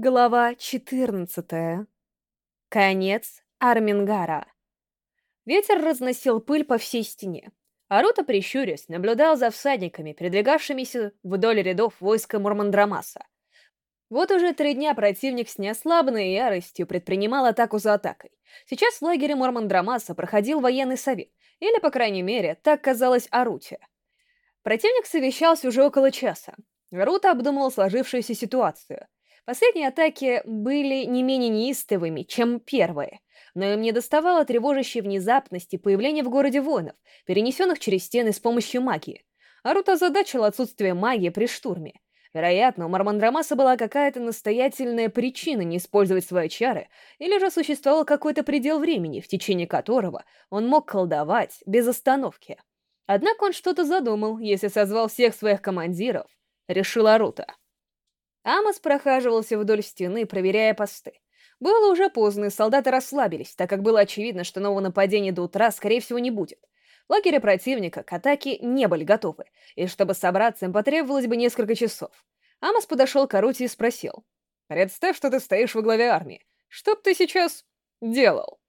Глава 14. Конец Армингара. Ветер разносил пыль по всей стене. Арута, прищурясь, наблюдал за всадниками, передвигавшимися вдоль рядов войска Мурмандрамаса. Вот уже три дня противник с неослабной яростью предпринимал атаку за атакой. Сейчас в лагере Мурмандрамаса проходил военный совет, или, по крайней мере, так казалось Аруте. Противник совещался уже около часа. Арута обдумывал сложившуюся ситуацию — Последние атаки были не менее неистовыми, чем первые, но им не доставало тревожащей внезапности появления в городе воинов, перенесенных через стены с помощью магии. Арута озадачил отсутствие магии при штурме. Вероятно, у Мармандрамаса была какая-то настоятельная причина не использовать свои чары, или же существовал какой-то предел времени, в течение которого он мог колдовать без остановки. Однако он что-то задумал, если созвал всех своих командиров, решил Арута. Амос прохаживался вдоль стены, проверяя посты. Было уже поздно, и солдаты расслабились, так как было очевидно, что нового нападения до утра, скорее всего, не будет. Лагеря противника к атаке не были готовы, и чтобы собраться, им потребовалось бы несколько часов. Амос подошел к Арути и спросил. «Представь, что ты стоишь во главе армии. Что б ты сейчас делал?»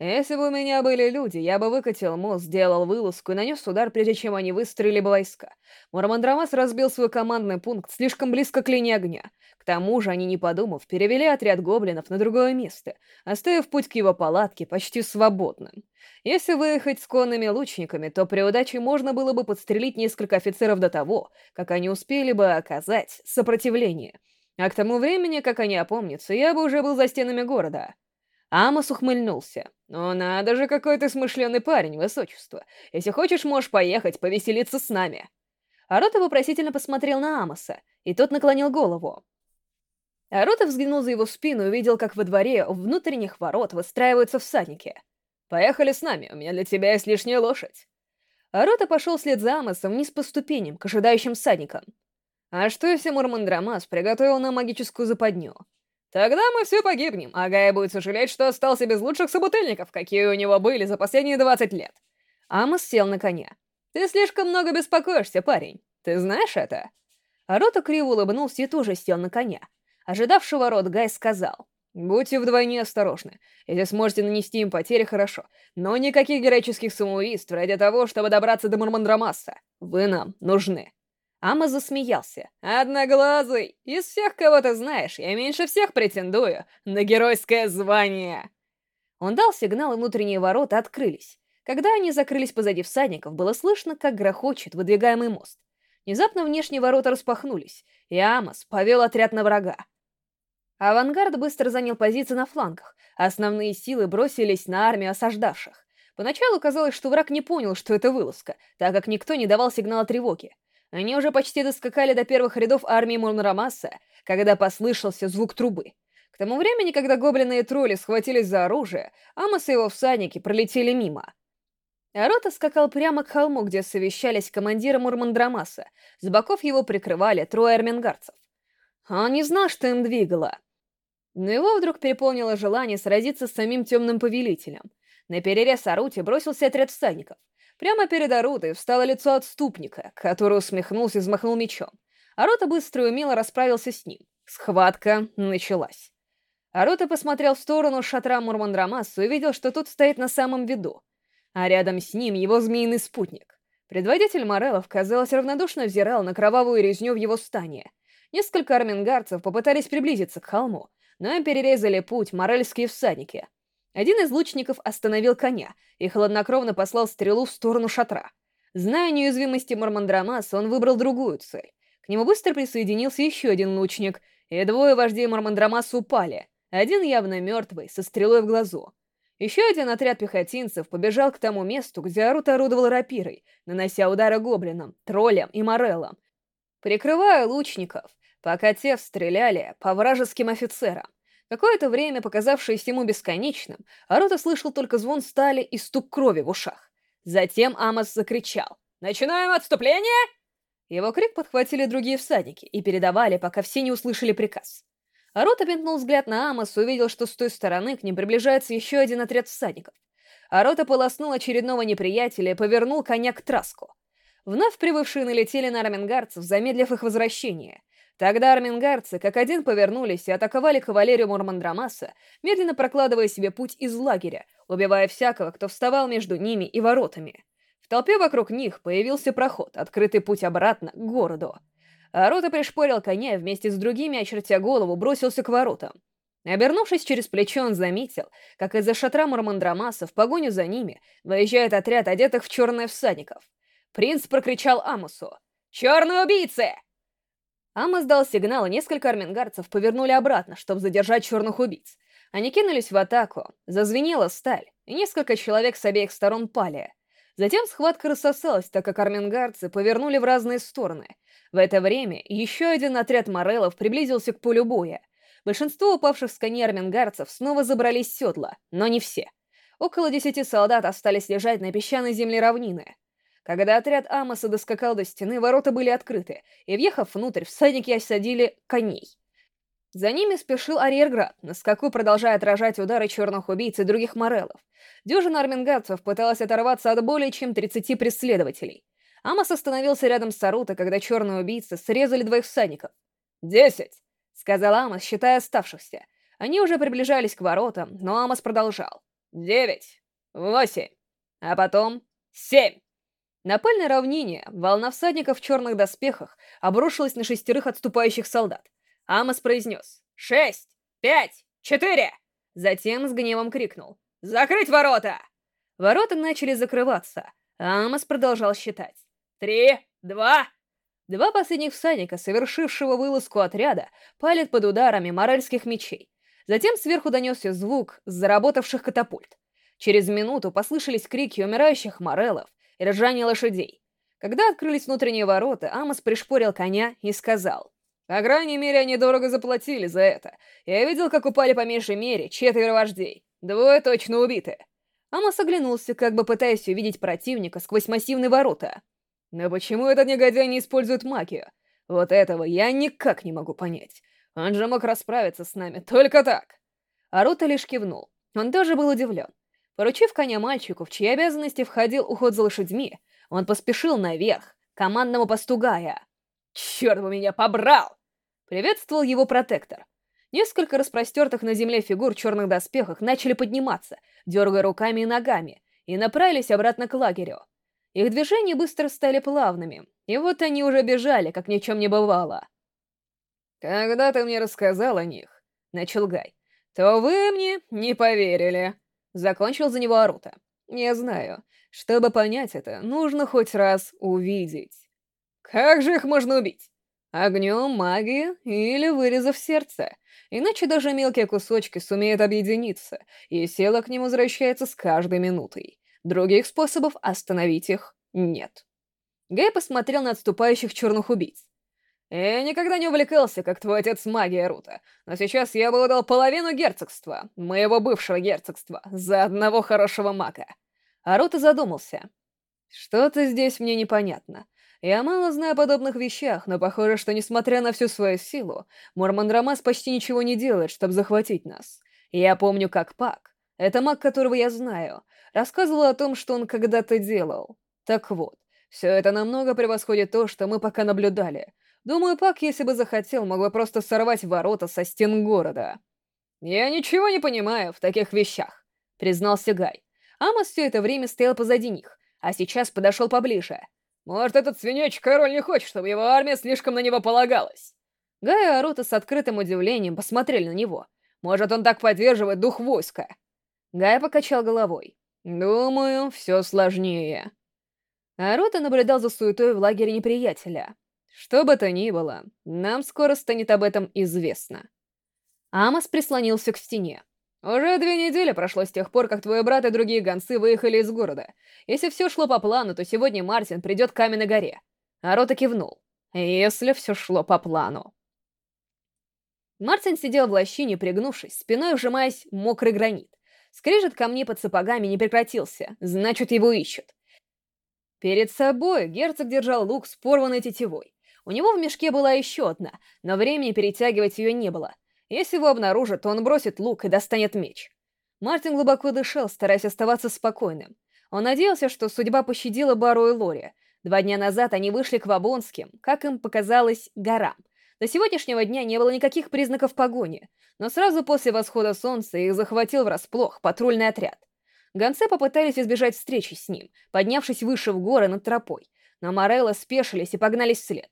Если бы у меня были люди, я бы выкатил мост, сделал вылазку и нанес удар, прежде чем они выстроили бы войска. Мурамандрамас разбил свой командный пункт слишком близко к линии огня. К тому же они, не подумав, перевели отряд гоблинов на другое место, оставив путь к его палатке почти свободным. Если выехать с конными лучниками, то при удаче можно было бы подстрелить несколько офицеров до того, как они успели бы оказать сопротивление. А к тому времени, как они опомнятся, я бы уже был за стенами города. Амос ухмыльнулся. «Ну надо же, какой ты смышленый парень, высочество. Если хочешь, можешь поехать, повеселиться с нами». Арота вопросительно посмотрел на Амоса, и тот наклонил голову. Арота взглянул за его спину и увидел, как во дворе у внутренних ворот выстраиваются всадники. «Поехали с нами, у меня для тебя есть лишняя лошадь». Арота пошел вслед за Амосом вниз по ступеням, к ожидающим всадникам. А что если Мурмандрамас приготовил нам магическую западню? Тогда мы все погибнем, а Гая будет сожалеть, что остался без лучших собутыльников, какие у него были за последние 20 лет. Амос сел на коня. Ты слишком много беспокоишься, парень. Ты знаешь это? Арота криво улыбнулся и тоже сел на коня. Ожидавшего рот Гай сказал. «Будьте вдвойне осторожны. Если сможете нанести им потери, хорошо. Но никаких героических самоубийств ради того, чтобы добраться до Мурмандрамаса. Вы нам нужны». Ама засмеялся. «Одноглазый! Из всех, кого ты знаешь, я меньше всех претендую на геройское звание!» Он дал сигнал, и внутренние ворота открылись. Когда они закрылись позади всадников, было слышно, как грохочет выдвигаемый мост. Внезапно внешние ворота распахнулись, и Амос повел отряд на врага. Авангард быстро занял позиции на флангах, а основные силы бросились на армию осаждавших. Поначалу казалось, что враг не понял, что это вылазка, так как никто не давал сигнала тревоги. Они уже почти доскакали до первых рядов армии Мурнарамаса, когда послышался звук трубы. К тому времени, когда гоблины и тролли схватились за оружие, Амос и его всадники пролетели мимо. Арота скакал прямо к холму, где совещались командиры Мурмандрамаса. С боков его прикрывали трое армингарцев. Он не знал, что им двигало. Но его вдруг переполнило желание сразиться с самим темным повелителем. На перерез Аруте бросился отряд всадников. Прямо перед Арутой встало лицо отступника, который усмехнулся и взмахнул мечом. Арута быстро и умело расправился с ним. Схватка началась. Арута посмотрел в сторону шатра Мурмандрамаса и увидел, что тот стоит на самом виду, а рядом с ним его змеиный спутник. Предводитель Морелов, казалось, равнодушно взирал на кровавую резню в его стане. Несколько армингарцев попытались приблизиться к холму, но им перерезали путь морельские всадники — один из лучников остановил коня и хладнокровно послал стрелу в сторону шатра. Зная неуязвимости Мармандрамаса, он выбрал другую цель. К нему быстро присоединился еще один лучник, и двое вождей Мармандрамаса упали, один явно мертвый, со стрелой в глазу. Еще один отряд пехотинцев побежал к тому месту, где Арут орудовал рапирой, нанося удары гоблинам, троллям и мореллам, прикрывая лучников, пока те стреляли по вражеским офицерам. Какое-то время, показавшееся ему бесконечным, Арута слышал только звон стали и стук крови в ушах. Затем Амос закричал «Начинаем отступление!» Его крик подхватили другие всадники и передавали, пока все не услышали приказ. Арута пентнул взгляд на Амоса и увидел, что с той стороны к ним приближается еще один отряд всадников. Арота полоснул очередного неприятеля и повернул коня к траску. Вновь прибывшие налетели на армингарцев, замедлив их возвращение. Тогда армингарцы как один повернулись и атаковали кавалерию Мурмандрамаса, медленно прокладывая себе путь из лагеря, убивая всякого, кто вставал между ними и воротами. В толпе вокруг них появился проход, открытый путь обратно к городу. Арота пришпорил коня вместе с другими, очертя голову, бросился к воротам. Обернувшись через плечо, он заметил, как из-за шатра Мурмандрамаса в погоню за ними выезжает отряд одетых в черное всадников. Принц прокричал Амусу. «Черные убийцы!» Амос дал сигнал, и несколько армингарцев повернули обратно, чтобы задержать черных убийц. Они кинулись в атаку, зазвенела сталь, и несколько человек с обеих сторон пали. Затем схватка рассосалась, так как армингарцы повернули в разные стороны. В это время еще один отряд морелов приблизился к полю боя. Большинство упавших с коней армингарцев снова забрались в седла, но не все. Около десяти солдат остались лежать на песчаной земле равнины. Когда отряд Амоса доскакал до стены, ворота были открыты, и, въехав внутрь, всадники осадили коней. За ними спешил Ариерград, на скаку продолжая отражать удары черных убийц и других морелов. Дюжина армингадцев пыталась оторваться от более чем 30 преследователей. Амос остановился рядом с Аруто, когда черные убийцы срезали двоих всадников. «Десять!» — сказал Амос, считая оставшихся. Они уже приближались к воротам, но Амос продолжал. «Девять! Восемь! А потом... Семь!» На пыльной равнине волна всадников в черных доспехах обрушилась на шестерых отступающих солдат. Амос произнес «Шесть! Пять! Четыре!» Затем с гневом крикнул «Закрыть ворота!» Ворота начали закрываться, а Амос продолжал считать. «Три! Два!» Два последних всадника, совершившего вылазку отряда, палят под ударами моральских мечей. Затем сверху донесся звук заработавших катапульт. Через минуту послышались крики умирающих морелов, и ржание лошадей. Когда открылись внутренние ворота, Амос пришпорил коня и сказал, «По крайней мере, они дорого заплатили за это. Я видел, как упали по меньшей мере четверо вождей. Двое точно убиты». Амос оглянулся, как бы пытаясь увидеть противника сквозь массивные ворота. «Но почему этот негодяй не использует магию? Вот этого я никак не могу понять. Он же мог расправиться с нами только так». Арута лишь кивнул. Он тоже был удивлен. Поручив коня мальчику, в чьи обязанности входил уход за лошадьми, он поспешил наверх, командному посту Гая. «Черт бы меня побрал!» Приветствовал его протектор. Несколько распростертых на земле фигур в черных доспехах начали подниматься, дергая руками и ногами, и направились обратно к лагерю. Их движения быстро стали плавными, и вот они уже бежали, как ни в чем не бывало. «Когда ты мне рассказал о них», — начал Гай, — «то вы мне не поверили». Закончил за него Арута. «Я знаю. Чтобы понять это, нужно хоть раз увидеть. Как же их можно убить? Огнем, магией или вырезав сердце? Иначе даже мелкие кусочки сумеют объединиться, и сила к ним возвращается с каждой минутой. Других способов остановить их нет». Гэй посмотрел на отступающих черных убийц. Я никогда не увлекался, как твой отец магией, Рута, но сейчас я бы отдал половину герцогства, моего бывшего герцогства, за одного хорошего мага. А Рута задумался. Что-то здесь мне непонятно. Я мало знаю о подобных вещах, но похоже, что, несмотря на всю свою силу, Мормандрамас почти ничего не делает, чтобы захватить нас. Я помню, как Пак, это маг, которого я знаю, рассказывал о том, что он когда-то делал. Так вот, все это намного превосходит то, что мы пока наблюдали — Думаю, Пак, если бы захотел, мог бы просто сорвать ворота со стен города. «Я ничего не понимаю в таких вещах», — признался Гай. Амос все это время стоял позади них, а сейчас подошел поближе. «Может, этот свинячий король не хочет, чтобы его армия слишком на него полагалась?» Гай и Арута с открытым удивлением посмотрели на него. «Может, он так поддерживает дух войска?» Гай покачал головой. «Думаю, все сложнее». Арута наблюдал за суетой в лагере неприятеля. Что бы то ни было, нам скоро станет об этом известно. Амос прислонился к стене. Уже две недели прошло с тех пор, как твой брат и другие гонцы выехали из города. Если все шло по плану, то сегодня Мартин придет к Каменной горе. Арота кивнул. Если все шло по плану. Мартин сидел в лощине, пригнувшись, спиной вжимаясь в мокрый гранит. Скрежет камней под сапогами не прекратился, значит, его ищут. Перед собой герцог держал лук с порванной тетивой. У него в мешке была еще одна, но времени перетягивать ее не было. Если его обнаружат, то он бросит лук и достанет меч. Мартин глубоко дышал, стараясь оставаться спокойным. Он надеялся, что судьба пощадила Бару и Лори. Два дня назад они вышли к Вабонским, как им показалось, горам. До сегодняшнего дня не было никаких признаков погони, но сразу после восхода солнца их захватил врасплох патрульный отряд. Гонцы попытались избежать встречи с ним, поднявшись выше в горы над тропой, но Морелло спешились и погнались вслед.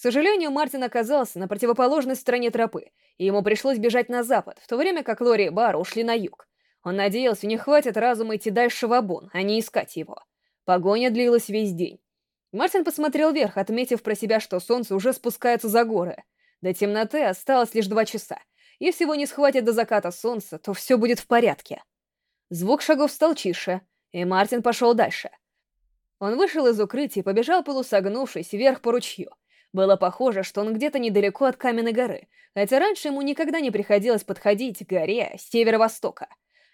К сожалению, Мартин оказался на противоположной стороне тропы, и ему пришлось бежать на запад, в то время как Лори и Бар ушли на юг. Он надеялся, не хватит разума идти дальше в Абон, а не искать его. Погоня длилась весь день. Мартин посмотрел вверх, отметив про себя, что солнце уже спускается за горы. До темноты осталось лишь два часа. Если его не схватит до заката солнца, то все будет в порядке. Звук шагов стал тише, и Мартин пошел дальше. Он вышел из укрытия и побежал полусогнувшись вверх по ручью. Было похоже, что он где-то недалеко от Каменной горы, хотя раньше ему никогда не приходилось подходить к горе с северо-востока.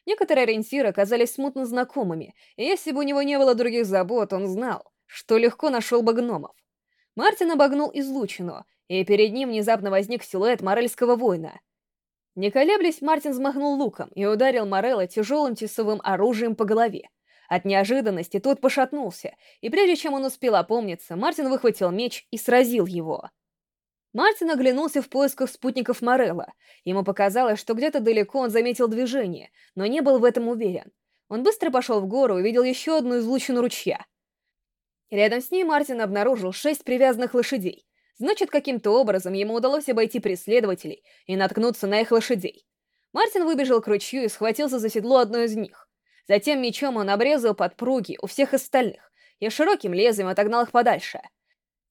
Некоторые ориентиры оказались смутно знакомыми, и если бы у него не было других забот, он знал, что легко нашел бы гномов. Мартин обогнул излучину, и перед ним внезапно возник силуэт морельского воина. Не колеблясь, Мартин взмахнул луком и ударил Морелла тяжелым тесовым оружием по голове. От неожиданности тот пошатнулся, и прежде чем он успел опомниться, Мартин выхватил меч и сразил его. Мартин оглянулся в поисках спутников Морелла. Ему показалось, что где-то далеко он заметил движение, но не был в этом уверен. Он быстро пошел в гору и увидел еще одну излучину ручья. Рядом с ней Мартин обнаружил шесть привязанных лошадей. Значит, каким-то образом ему удалось обойти преследователей и наткнуться на их лошадей. Мартин выбежал к ручью и схватился за седло одной из них. Затем мечом он обрезал подпруги у всех остальных и широким лезвием отогнал их подальше.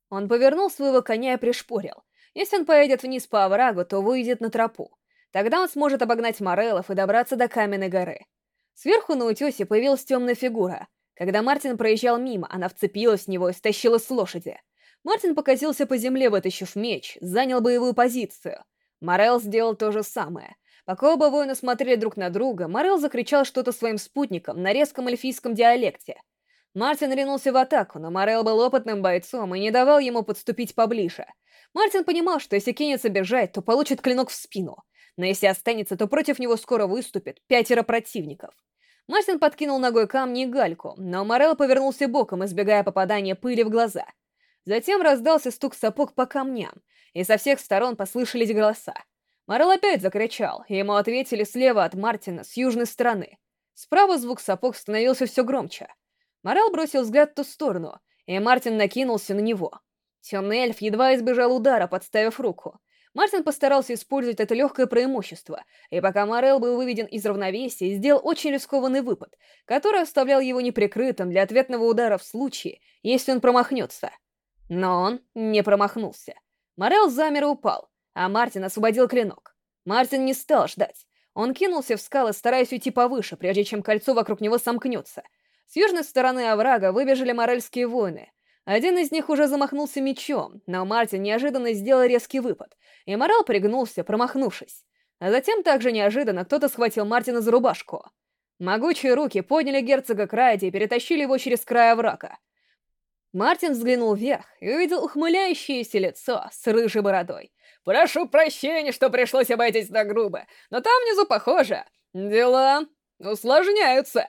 Он повернул своего коня и пришпорил. Если он поедет вниз по оврагу, то выйдет на тропу. Тогда он сможет обогнать Морелов и добраться до Каменной горы. Сверху на утесе появилась темная фигура. Когда Мартин проезжал мимо, она вцепилась в него и стащила с лошади. Мартин покатился по земле, вытащив меч, занял боевую позицию. Морел сделал то же самое. Пока оба воина смотрели друг на друга, Морел закричал что-то своим спутникам на резком эльфийском диалекте. Мартин ринулся в атаку, но Морел был опытным бойцом и не давал ему подступить поближе. Мартин понимал, что если кинется бежать, то получит клинок в спину. Но если останется, то против него скоро выступит пятеро противников. Мартин подкинул ногой камни и гальку, но Морел повернулся боком, избегая попадания пыли в глаза. Затем раздался стук сапог по камням, и со всех сторон послышались голоса. Морел опять закричал, и ему ответили слева от Мартина, с южной стороны. Справа звук сапог становился все громче. Морел бросил взгляд в ту сторону, и Мартин накинулся на него. Темный эльф едва избежал удара, подставив руку. Мартин постарался использовать это легкое преимущество, и пока Морел был выведен из равновесия, сделал очень рискованный выпад, который оставлял его неприкрытым для ответного удара в случае, если он промахнется. Но он не промахнулся. Морел замер и упал, а Мартин освободил клинок. Мартин не стал ждать. Он кинулся в скалы, стараясь уйти повыше, прежде чем кольцо вокруг него сомкнется. С южной стороны оврага выбежали морельские воины. Один из них уже замахнулся мечом, но Мартин неожиданно сделал резкий выпад, и Морал пригнулся, промахнувшись. А затем также неожиданно кто-то схватил Мартина за рубашку. Могучие руки подняли герцога Крайди и перетащили его через край оврага. Мартин взглянул вверх и увидел ухмыляющееся лицо с рыжей бородой. «Прошу прощения, что пришлось обойтись так грубо, но там внизу, похоже, дела усложняются».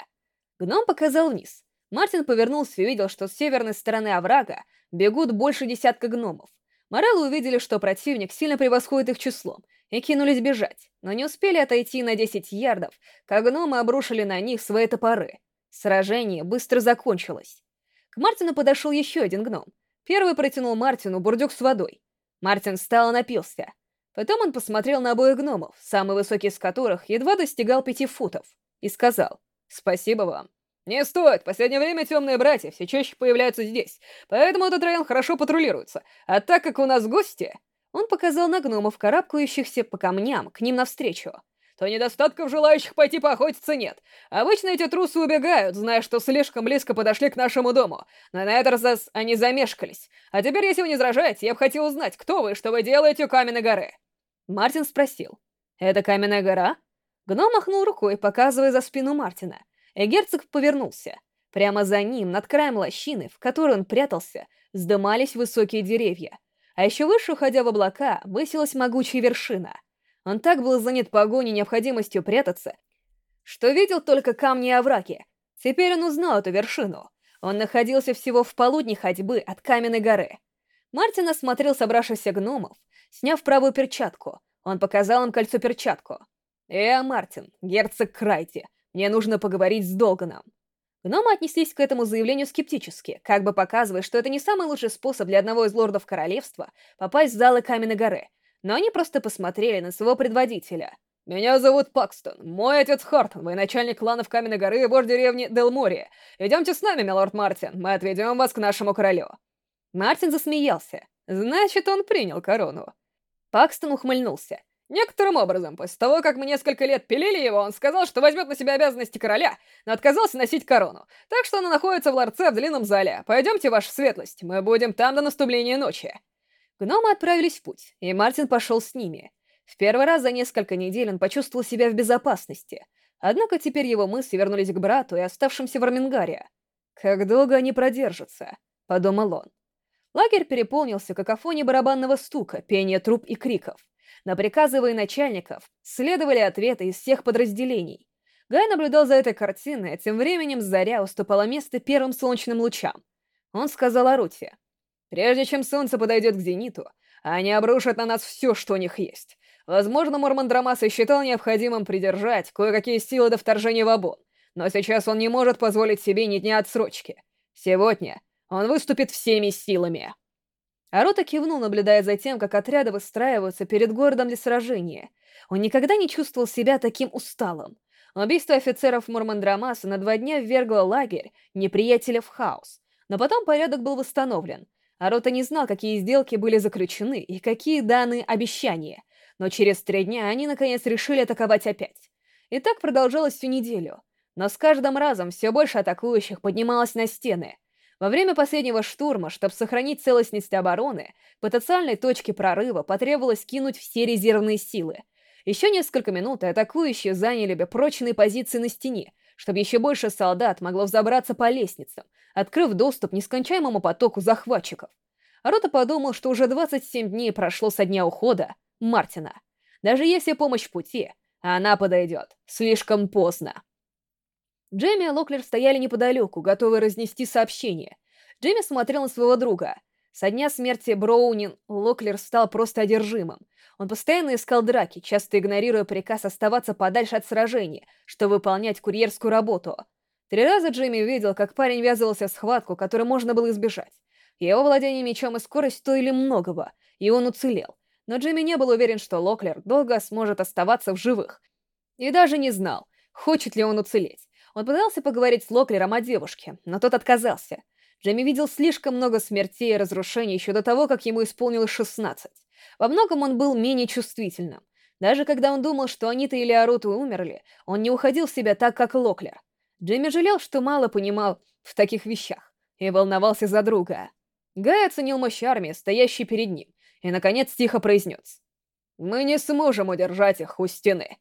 Гном показал вниз. Мартин повернулся и увидел, что с северной стороны оврага бегут больше десятка гномов. Мореллы увидели, что противник сильно превосходит их числом, и кинулись бежать, но не успели отойти на 10 ярдов, как гномы обрушили на них свои топоры. Сражение быстро закончилось. К Мартину подошел еще один гном. Первый протянул Мартину бурдюк с водой. Мартин встал и напился. Потом он посмотрел на обоих гномов, самый высокий из которых едва достигал пяти футов, и сказал «Спасибо вам». «Не стоит! В последнее время темные братья все чаще появляются здесь, поэтому этот район хорошо патрулируется. А так как у нас гости...» Он показал на гномов, карабкающихся по камням, к ним навстречу. «То недостатков желающих пойти поохотиться нет. Обычно эти трусы убегают, зная, что слишком близко подошли к нашему дому. Но на этот раз они замешкались. А теперь, если вы не возражаете, я бы хотел узнать, кто вы и что вы делаете у Каменной горы?» Мартин спросил. «Это Каменная гора?» Гном махнул рукой, показывая за спину Мартина. И герцог повернулся. Прямо за ним, над краем лощины, в которой он прятался, вздымались высокие деревья. А еще выше, уходя в облака, высилась могучая вершина. Он так был занят погоней необходимостью прятаться, что видел только камни и овраги. Теперь он узнал эту вершину. Он находился всего в полудне ходьбы от каменной горы. Мартин осмотрел собравшихся гномов. Сняв правую перчатку, он показал им кольцо-перчатку. «Э, Мартин, герцог Крайти, мне нужно поговорить с Долганом». Гномы отнеслись к этому заявлению скептически, как бы показывая, что это не самый лучший способ для одного из лордов королевства попасть в залы Каменной горы, но они просто посмотрели на своего предводителя. «Меня зовут Пакстон, мой отец Хартон, военачальник кланов Каменной горы и вождь деревни Делмори. Идемте с нами, милорд Мартин, мы отведем вас к нашему королю». Мартин засмеялся. Значит, он принял корону. Пакстон ухмыльнулся. Некоторым образом, после того, как мы несколько лет пилили его, он сказал, что возьмет на себя обязанности короля, но отказался носить корону. Так что она находится в ларце в длинном зале. Пойдемте, ваша светлость, мы будем там до наступления ночи. Гномы отправились в путь, и Мартин пошел с ними. В первый раз за несколько недель он почувствовал себя в безопасности. Однако теперь его мысли вернулись к брату и оставшимся в Армингаре. «Как долго они продержатся?» — подумал он. Лагерь переполнился какофонией барабанного стука, пения труб и криков. На приказы военачальников следовали ответы из всех подразделений. Гай наблюдал за этой картиной, а тем временем заря уступала место первым солнечным лучам. Он сказал Аруте, «Прежде чем солнце подойдет к зениту, они обрушат на нас все, что у них есть. Возможно, Мормандрамаса считал необходимым придержать кое-какие силы до вторжения в Абон, но сейчас он не может позволить себе ни дня отсрочки. Сегодня он выступит всеми силами». Арута кивнул, наблюдая за тем, как отряды выстраиваются перед городом для сражения. Он никогда не чувствовал себя таким усталым. Убийство офицеров Мурмандрамаса на два дня ввергло лагерь неприятеля в хаос. Но потом порядок был восстановлен. Арута не знал, какие сделки были заключены и какие даны обещания. Но через три дня они, наконец, решили атаковать опять. И так продолжалось всю неделю. Но с каждым разом все больше атакующих поднималось на стены — во время последнего штурма, чтобы сохранить целостность обороны, потенциальной точке прорыва потребовалось кинуть все резервные силы. Еще несколько минут и атакующие заняли бы прочные позиции на стене, чтобы еще больше солдат могло взобраться по лестницам, открыв доступ нескончаемому потоку захватчиков. Рота подумал, что уже 27 дней прошло со дня ухода Мартина. Даже если помощь в пути, она подойдет слишком поздно. Джейми и Локлер стояли неподалеку, готовые разнести сообщение. Джейми смотрел на своего друга. Со дня смерти Броунин Локлер стал просто одержимым. Он постоянно искал драки, часто игнорируя приказ оставаться подальше от сражения, чтобы выполнять курьерскую работу. Три раза Джейми видел, как парень ввязывался в схватку, которую можно было избежать. Его владение мечом и скорость стоили многого, и он уцелел. Но Джейми не был уверен, что Локлер долго сможет оставаться в живых. И даже не знал, хочет ли он уцелеть. Он пытался поговорить с Локлером о девушке, но тот отказался. Джейми видел слишком много смертей и разрушений еще до того, как ему исполнилось 16. Во многом он был менее чувствительным. Даже когда он думал, что Анита или Аруту умерли, он не уходил в себя так, как Локлер. Джейми жалел, что мало понимал в таких вещах, и волновался за друга. Гай оценил мощь армии, стоящей перед ним, и, наконец, тихо произнес. «Мы не сможем удержать их у стены».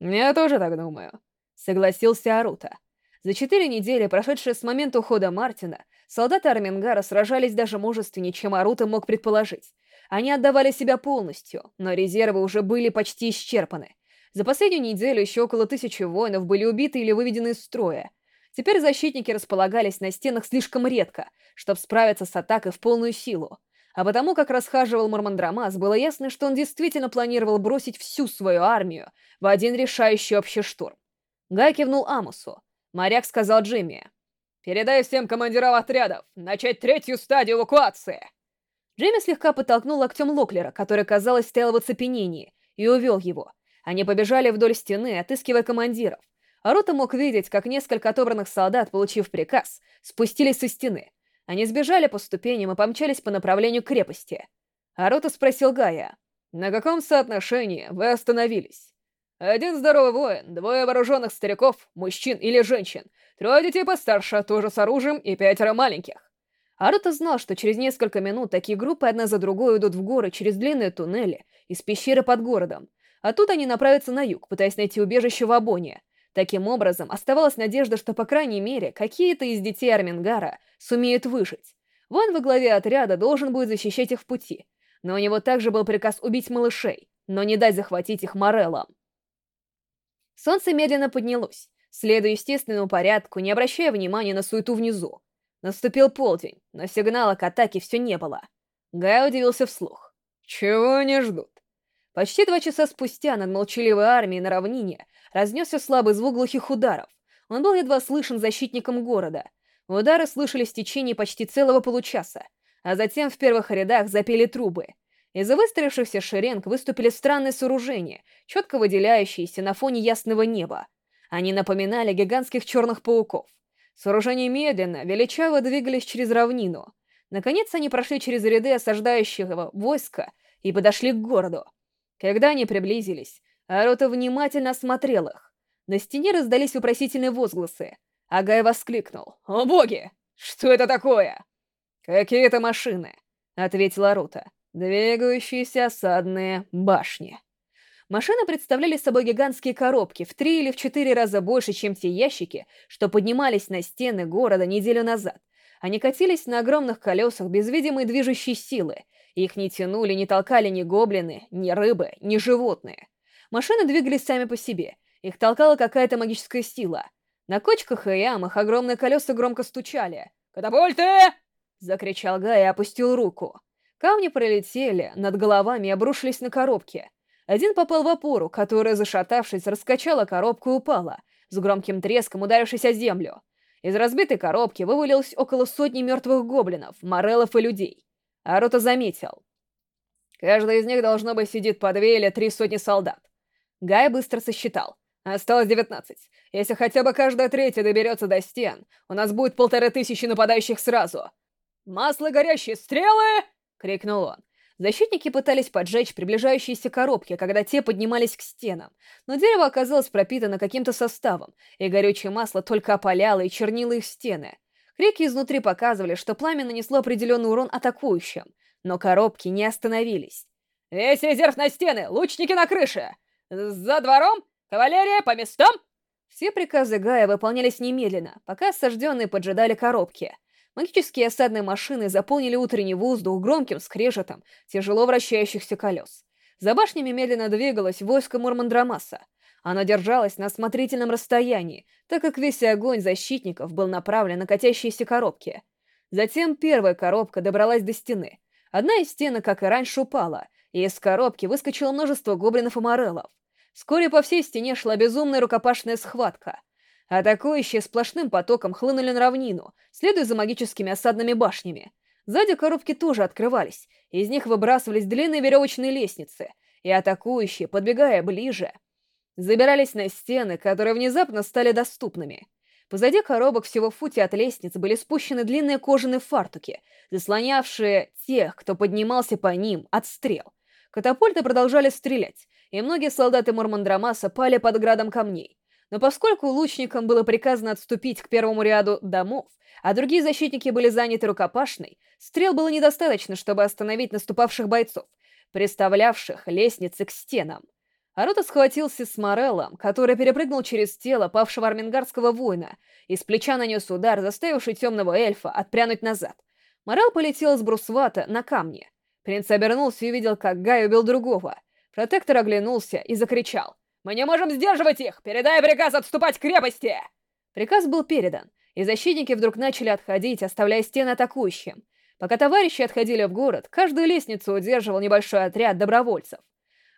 «Я тоже так думаю», согласился Арута. За четыре недели, прошедшие с момента ухода Мартина, солдаты Армингара сражались даже мужественнее, чем Арута мог предположить. Они отдавали себя полностью, но резервы уже были почти исчерпаны. За последнюю неделю еще около тысячи воинов были убиты или выведены из строя. Теперь защитники располагались на стенах слишком редко, чтобы справиться с атакой в полную силу. А потому, как расхаживал Мурмандрамас, было ясно, что он действительно планировал бросить всю свою армию в один решающий общий штурм. Гай кивнул Амусу. Моряк сказал Джимми. «Передай всем командирам отрядов начать третью стадию эвакуации!» Джимми слегка подтолкнул локтем Локлера, который, казалось, стоял в оцепенении, и увел его. Они побежали вдоль стены, отыскивая командиров. Арута мог видеть, как несколько отобранных солдат, получив приказ, спустились со стены. Они сбежали по ступеням и помчались по направлению к крепости. Арута спросил Гая, «На каком соотношении вы остановились?» Один здоровый воин, двое вооруженных стариков, мужчин или женщин, трое детей постарше, тоже с оружием, и пятеро маленьких. Аруто знал, что через несколько минут такие группы одна за другой идут в горы через длинные туннели из пещеры под городом. Оттуда они направятся на юг, пытаясь найти убежище в Абоне. Таким образом, оставалась надежда, что, по крайней мере, какие-то из детей Армингара сумеют выжить. Воин во главе отряда должен будет защищать их в пути. Но у него также был приказ убить малышей, но не дать захватить их Мореллам. Солнце медленно поднялось, следуя естественному порядку, не обращая внимания на суету внизу. Наступил полдень, но сигнала к атаке все не было. Гай удивился вслух. Чего они ждут? Почти два часа спустя над молчаливой армией на равнине разнесся слабый звук глухих ударов. Он был едва слышен защитником города. Удары слышались в течение почти целого получаса, а затем в первых рядах запели трубы. Из-за выстроившихся шеренг выступили странные сооружения, четко выделяющиеся на фоне ясного неба. Они напоминали гигантских черных пауков. Сооружения медленно, величаво двигались через равнину. Наконец они прошли через ряды осаждающего войска и подошли к городу. Когда они приблизились, Аруто внимательно осмотрел их. На стене раздались вопросительные возгласы. Агай воскликнул. «О боги! Что это такое?» «Какие-то машины», — ответил Аруто. «Двигающиеся осадные башни». Машины представляли собой гигантские коробки в три или в четыре раза больше, чем те ящики, что поднимались на стены города неделю назад. Они катились на огромных колесах без видимой движущей силы. Их не тянули, не толкали ни гоблины, ни рыбы, ни животные. Машины двигались сами по себе. Их толкала какая-то магическая сила. На кочках и ямах огромные колеса громко стучали. «Катапульты!» — закричал Гай и опустил руку. Камни пролетели над головами и обрушились на коробки. Один попал в опору, которая, зашатавшись, раскачала коробку и упала, с громким треском ударившись о землю. Из разбитой коробки вывалилось около сотни мертвых гоблинов, морелов и людей. Аруто заметил. Каждый из них, должно быть, сидит по две или три сотни солдат. Гай быстро сосчитал. Осталось девятнадцать. Если хотя бы каждая третья доберется до стен, у нас будет полторы тысячи нападающих сразу. «Масло горящие стрелы!» — крикнул он. Защитники пытались поджечь приближающиеся коробки, когда те поднимались к стенам, но дерево оказалось пропитано каким-то составом, и горючее масло только опаляло и чернило их стены. Крики изнутри показывали, что пламя нанесло определенный урон атакующим, но коробки не остановились. «Весь резерв на стены! Лучники на крыше! За двором! Кавалерия по местам!» Все приказы Гая выполнялись немедленно, пока осажденные поджидали коробки — Магические осадные машины заполнили утренний воздух громким скрежетом тяжело вращающихся колес. За башнями медленно двигалось войско Мурмандрамаса. Оно держалось на осмотрительном расстоянии, так как весь огонь защитников был направлен на катящиеся коробки. Затем первая коробка добралась до стены. Одна из стенок, как и раньше, упала, и из коробки выскочило множество гоблинов и морелов. Вскоре по всей стене шла безумная рукопашная схватка — Атакующие сплошным потоком хлынули на равнину, следуя за магическими осадными башнями. Сзади коробки тоже открывались, из них выбрасывались длинные веревочные лестницы, и атакующие, подбегая ближе, забирались на стены, которые внезапно стали доступными. Позади коробок всего в футе от лестницы были спущены длинные кожаные фартуки, заслонявшие тех, кто поднимался по ним, от стрел. Катапульты продолжали стрелять, и многие солдаты Мурмандрамаса пали под градом камней. Но поскольку лучникам было приказано отступить к первому ряду домов, а другие защитники были заняты рукопашной, стрел было недостаточно, чтобы остановить наступавших бойцов, представлявших лестницы к стенам. Аруто схватился с Мореллом, который перепрыгнул через тело павшего армингарского воина, и с плеча нанес удар, заставивший темного эльфа отпрянуть назад. Морел полетел с брусвата на камни. Принц обернулся и увидел, как Гай убил другого. Протектор оглянулся и закричал — мы не можем сдерживать их! Передай приказ отступать к крепости!» Приказ был передан, и защитники вдруг начали отходить, оставляя стены атакующим. Пока товарищи отходили в город, каждую лестницу удерживал небольшой отряд добровольцев.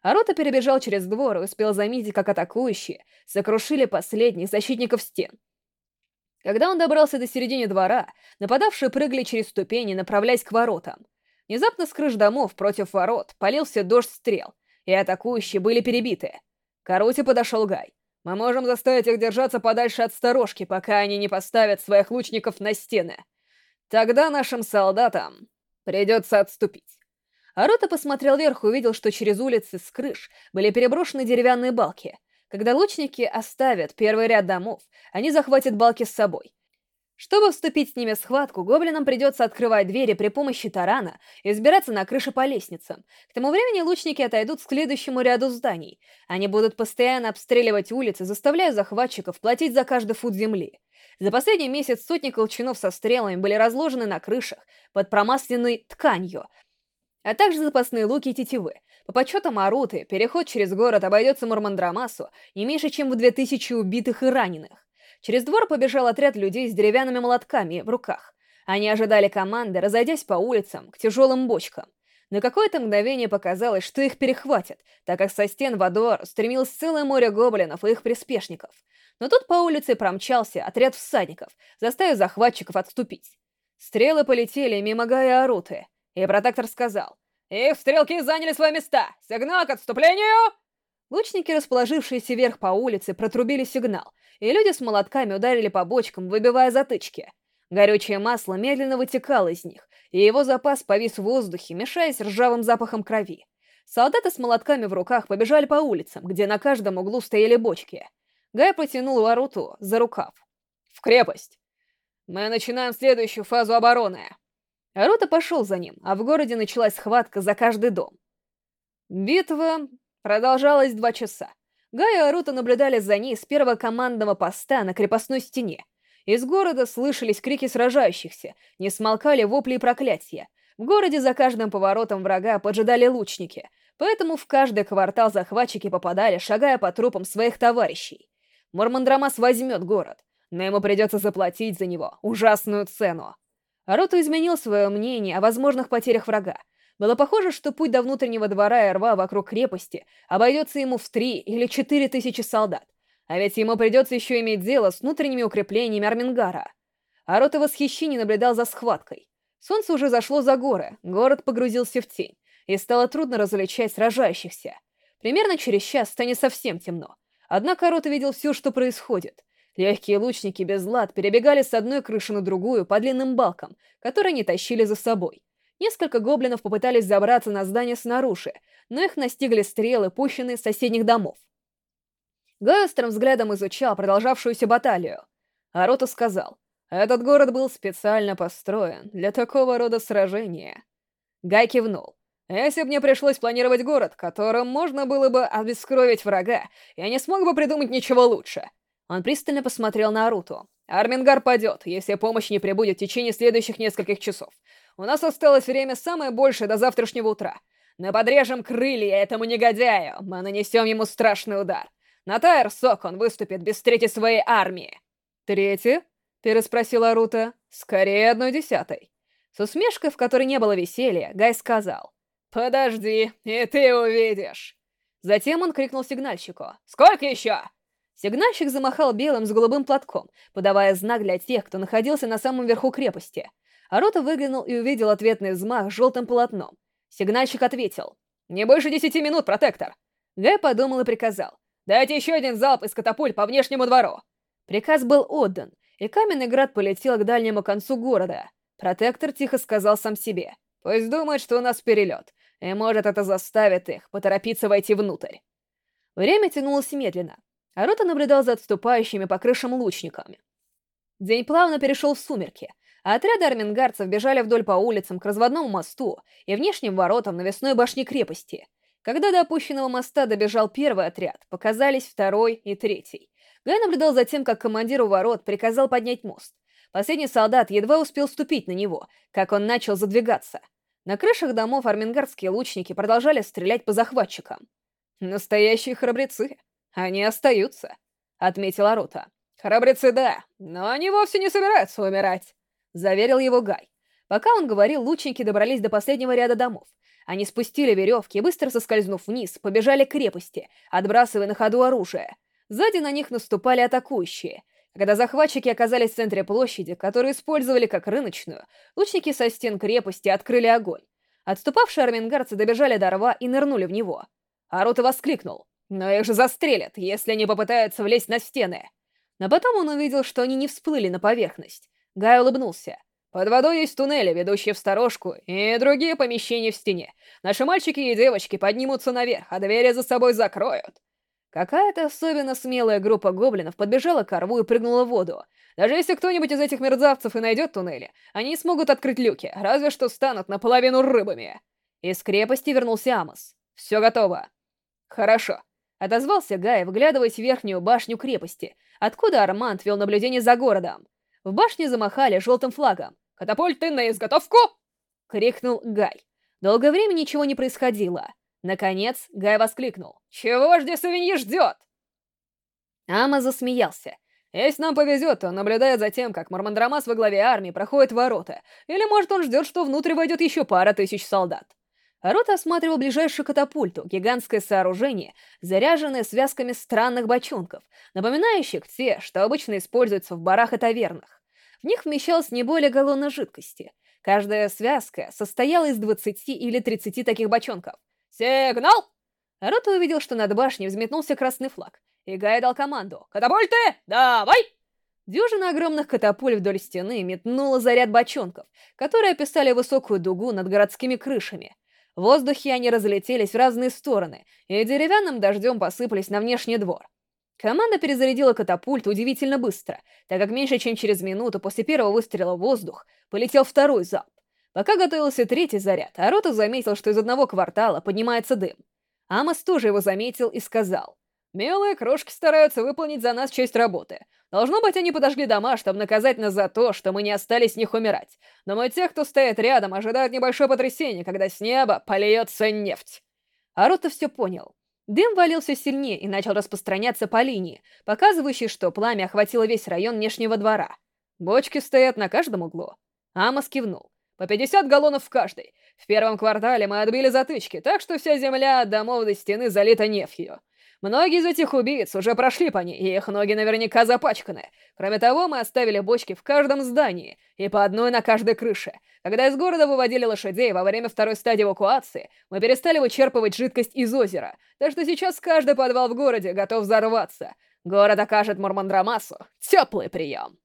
Арота перебежал через двор и успел заметить, как атакующие сокрушили последних защитников стен. Когда он добрался до середины двора, нападавшие прыгали через ступени, направляясь к воротам. Внезапно с крыш домов против ворот полился дождь стрел, и атакующие были перебиты. К Аруте подошел Гай. «Мы можем заставить их держаться подальше от сторожки, пока они не поставят своих лучников на стены. Тогда нашим солдатам придется отступить». Арута посмотрел вверх и увидел, что через улицы с крыш были переброшены деревянные балки. Когда лучники оставят первый ряд домов, они захватят балки с собой. Чтобы вступить с ними в схватку, гоблинам придется открывать двери при помощи тарана и взбираться на крыши по лестницам. К тому времени лучники отойдут к следующему ряду зданий. Они будут постоянно обстреливать улицы, заставляя захватчиков платить за каждый фут земли. За последний месяц сотни колчанов со стрелами были разложены на крышах под промасленной тканью, а также запасные луки и тетивы. По подсчетам Аруты, переход через город обойдется Мурмандрамасу не меньше, чем в 2000 убитых и раненых. Через двор побежал отряд людей с деревянными молотками в руках. Они ожидали команды, разойдясь по улицам к тяжелым бочкам. На какое-то мгновение показалось, что их перехватят, так как со стен во двор стремилось целое море гоблинов и их приспешников. Но тут по улице промчался отряд всадников, заставив захватчиков отступить. Стрелы полетели мимо Гая Аруты, и протектор сказал, «Их стрелки заняли свои места! Сигнал к отступлению!» Лучники, расположившиеся вверх по улице, протрубили сигнал, и люди с молотками ударили по бочкам, выбивая затычки. Горючее масло медленно вытекало из них, и его запас повис в воздухе, мешаясь ржавым запахом крови. Солдаты с молотками в руках побежали по улицам, где на каждом углу стояли бочки. Гай протянул Варуту за рукав. «В крепость! Мы начинаем следующую фазу обороны!» Арута пошел за ним, а в городе началась схватка за каждый дом. Битва продолжалась два часа. Гай и Арута наблюдали за ней с первого командного поста на крепостной стене. Из города слышались крики сражающихся, не смолкали вопли и проклятия. В городе за каждым поворотом врага поджидали лучники, поэтому в каждый квартал захватчики попадали, шагая по трупам своих товарищей. Мормандрамас возьмет город, но ему придется заплатить за него ужасную цену. Ароту изменил свое мнение о возможных потерях врага. Было похоже, что путь до внутреннего двора и рва вокруг крепости обойдется ему в три или четыре тысячи солдат, а ведь ему придется еще иметь дело с внутренними укреплениями Армингара. Арот в восхищении наблюдал за схваткой. Солнце уже зашло за горы, город погрузился в тень, и стало трудно различать сражающихся. Примерно через час станет совсем темно. Однако Арот видел все, что происходит. Легкие лучники без лад перебегали с одной крыши на другую по длинным балкам, которые они тащили за собой. Несколько гоблинов попытались забраться на здание снаружи, но их настигли стрелы, пущенные с соседних домов. Гай острым взглядом изучал продолжавшуюся баталию. Арота сказал, «Этот город был специально построен для такого рода сражения». Гай кивнул. «Если бы мне пришлось планировать город, которым можно было бы обескровить врага, я не смог бы придумать ничего лучше». Он пристально посмотрел на Аруту. «Армингар падет, если помощь не прибудет в течение следующих нескольких часов. У нас осталось время самое большее до завтрашнего утра. Мы подрежем крылья этому негодяю, мы нанесем ему страшный удар. На Тайр Сок он выступит без трети своей армии. Третье? Переспросила Рута. Скорее одной десятой. С усмешкой, в которой не было веселья, Гай сказал. «Подожди, и ты увидишь!» Затем он крикнул сигнальщику. «Сколько еще?» Сигнальщик замахал белым с голубым платком, подавая знак для тех, кто находился на самом верху крепости. Арота выглянул и увидел ответный взмах желтым полотном. Сигнальщик ответил. «Не больше десяти минут, протектор!» Гай подумал и приказал. «Дайте еще один залп из катапульт по внешнему двору!» Приказ был отдан, и каменный град полетел к дальнему концу города. Протектор тихо сказал сам себе. «Пусть думает, что у нас перелет, и может это заставит их поторопиться войти внутрь». Время тянулось медленно. Арота наблюдал за отступающими по крышам лучниками. День плавно перешел в сумерки, отряды армингарцев бежали вдоль по улицам к разводному мосту и внешним воротам навесной башни крепости. Когда до опущенного моста добежал первый отряд, показались второй и третий. Гай наблюдал за тем, как командиру ворот приказал поднять мост. Последний солдат едва успел ступить на него, как он начал задвигаться. На крышах домов армингардские лучники продолжали стрелять по захватчикам. «Настоящие храбрецы. Они остаются», — отметила Рута. «Храбрецы, да, но они вовсе не собираются умирать», — заверил его Гай. Пока он говорил, лучники добрались до последнего ряда домов. Они спустили веревки и, быстро соскользнув вниз, побежали к крепости, отбрасывая на ходу оружие. Сзади на них наступали атакующие. Когда захватчики оказались в центре площади, которую использовали как рыночную, лучники со стен крепости открыли огонь. Отступавшие армингардцы добежали до рва и нырнули в него. Арута воскликнул. «Но их же застрелят, если они попытаются влезть на стены!» Но потом он увидел, что они не всплыли на поверхность. Гай улыбнулся. Под водой есть туннели, ведущие в сторожку, и другие помещения в стене. Наши мальчики и девочки поднимутся наверх, а двери за собой закроют. Какая-то особенно смелая группа гоблинов подбежала к рву и прыгнула в воду. Даже если кто-нибудь из этих мерзавцев и найдет туннели, они не смогут открыть люки, разве что станут наполовину рыбами. Из крепости вернулся Амос. Все готово. Хорошо. Отозвался Гай, вглядываясь в верхнюю башню крепости, откуда Арманд вел наблюдение за городом. В башне замахали желтым флагом. «Катапульты на изготовку!» — крикнул Гай. Долгое время ничего не происходило. Наконец, Гай воскликнул. «Чего ж здесь свиньи ждет?» Ама засмеялся. «Если нам повезет, он наблюдает за тем, как Мормандрамас во главе армии проходит ворота. Или, может, он ждет, что внутрь войдет еще пара тысяч солдат. Арота осматривал ближайшую катапульту, гигантское сооружение, заряженное связками странных бочонков, напоминающих те, что обычно используются в барах и тавернах. В них вмещалось не более галлона жидкости. Каждая связка состояла из 20 или 30 таких бочонков. «Сигнал!» Арота увидел, что над башней взметнулся красный флаг, и Гай дал команду «Катапульты! Давай!» Дюжина огромных катапуль вдоль стены метнула заряд бочонков, которые описали высокую дугу над городскими крышами. В воздухе они разлетелись в разные стороны, и деревянным дождем посыпались на внешний двор. Команда перезарядила катапульт удивительно быстро, так как меньше чем через минуту после первого выстрела в воздух полетел второй залп. Пока готовился третий заряд, Арота заметил, что из одного квартала поднимается дым. Амос тоже его заметил и сказал, «Милые крошки стараются выполнить за нас часть работы. Должно быть, они подожгли дома, чтобы наказать нас за то, что мы не остались них умирать. Но мы тех, кто стоит рядом, ожидают небольшое потрясение, когда с неба польется нефть. Аруто все понял. Дым валился сильнее и начал распространяться по линии, показывающей, что пламя охватило весь район внешнего двора. Бочки стоят на каждом углу. Амос кивнул. По 50 галлонов в каждой. В первом квартале мы отбили затычки, так что вся земля от домов до стены залита нефтью. Многие из этих убийц уже прошли по ней, и их ноги наверняка запачканы. Кроме того, мы оставили бочки в каждом здании, и по одной на каждой крыше. Когда из города выводили лошадей во время второй стадии эвакуации, мы перестали вычерпывать жидкость из озера, так что сейчас каждый подвал в городе готов взорваться. Город окажет Мурмандрамасу теплый прием.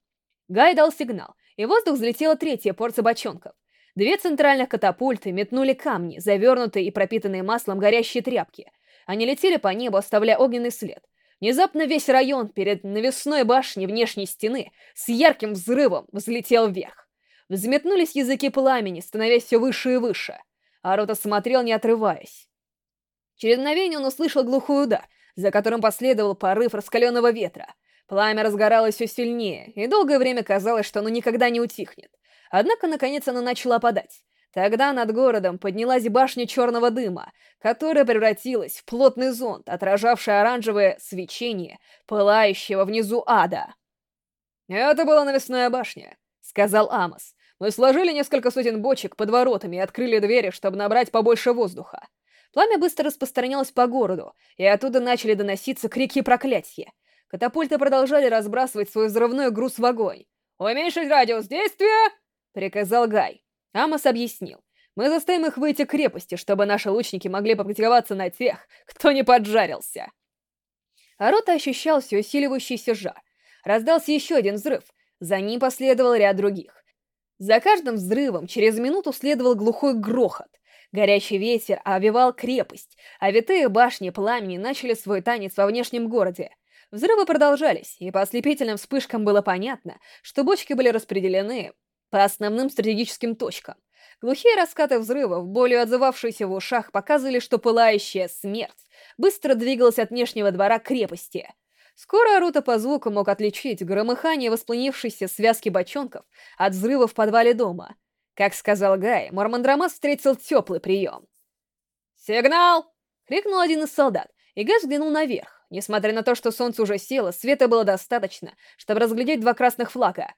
Гай дал сигнал, и в воздух взлетела третья порция бочонков. Две центральных катапульты метнули камни, завернутые и пропитанные маслом горящие тряпки — они летели по небу, оставляя огненный след. Внезапно весь район перед навесной башней внешней стены с ярким взрывом взлетел вверх. Взметнулись языки пламени, становясь все выше и выше. Аруто смотрел, не отрываясь. Через мгновение он услышал глухой удар, за которым последовал порыв раскаленного ветра. Пламя разгоралось все сильнее, и долгое время казалось, что оно никогда не утихнет. Однако, наконец, оно начало опадать. Тогда над городом поднялась башня черного дыма, которая превратилась в плотный зонт, отражавший оранжевое свечение, пылающего внизу ада. «Это была навесная башня», — сказал Амос. «Мы сложили несколько сотен бочек под воротами и открыли двери, чтобы набрать побольше воздуха». Пламя быстро распространялось по городу, и оттуда начали доноситься крики и проклятия. Катапульты продолжали разбрасывать свой взрывной груз в огонь. «Уменьшить радиус действия!» — приказал Гай. Амос объяснил. Мы заставим их выйти к крепости, чтобы наши лучники могли попрактиковаться на тех, кто не поджарился. Арота ощущал все усиливающийся жар. Раздался еще один взрыв. За ним последовал ряд других. За каждым взрывом через минуту следовал глухой грохот. Горячий ветер обвивал крепость, а витые башни пламени начали свой танец во внешнем городе. Взрывы продолжались, и по ослепительным вспышкам было понятно, что бочки были распределены по основным стратегическим точкам. Глухие раскаты взрывов, болью отзывавшиеся в ушах, показывали, что пылающая смерть быстро двигалась от внешнего двора крепости. Скоро Арута по звуку мог отличить громыхание воспламенившейся связки бочонков от взрыва в подвале дома. Как сказал Гай, Мормандрамас встретил теплый прием. «Сигнал!» — крикнул один из солдат, и Гай взглянул наверх. Несмотря на то, что солнце уже село, света было достаточно, чтобы разглядеть два красных флага.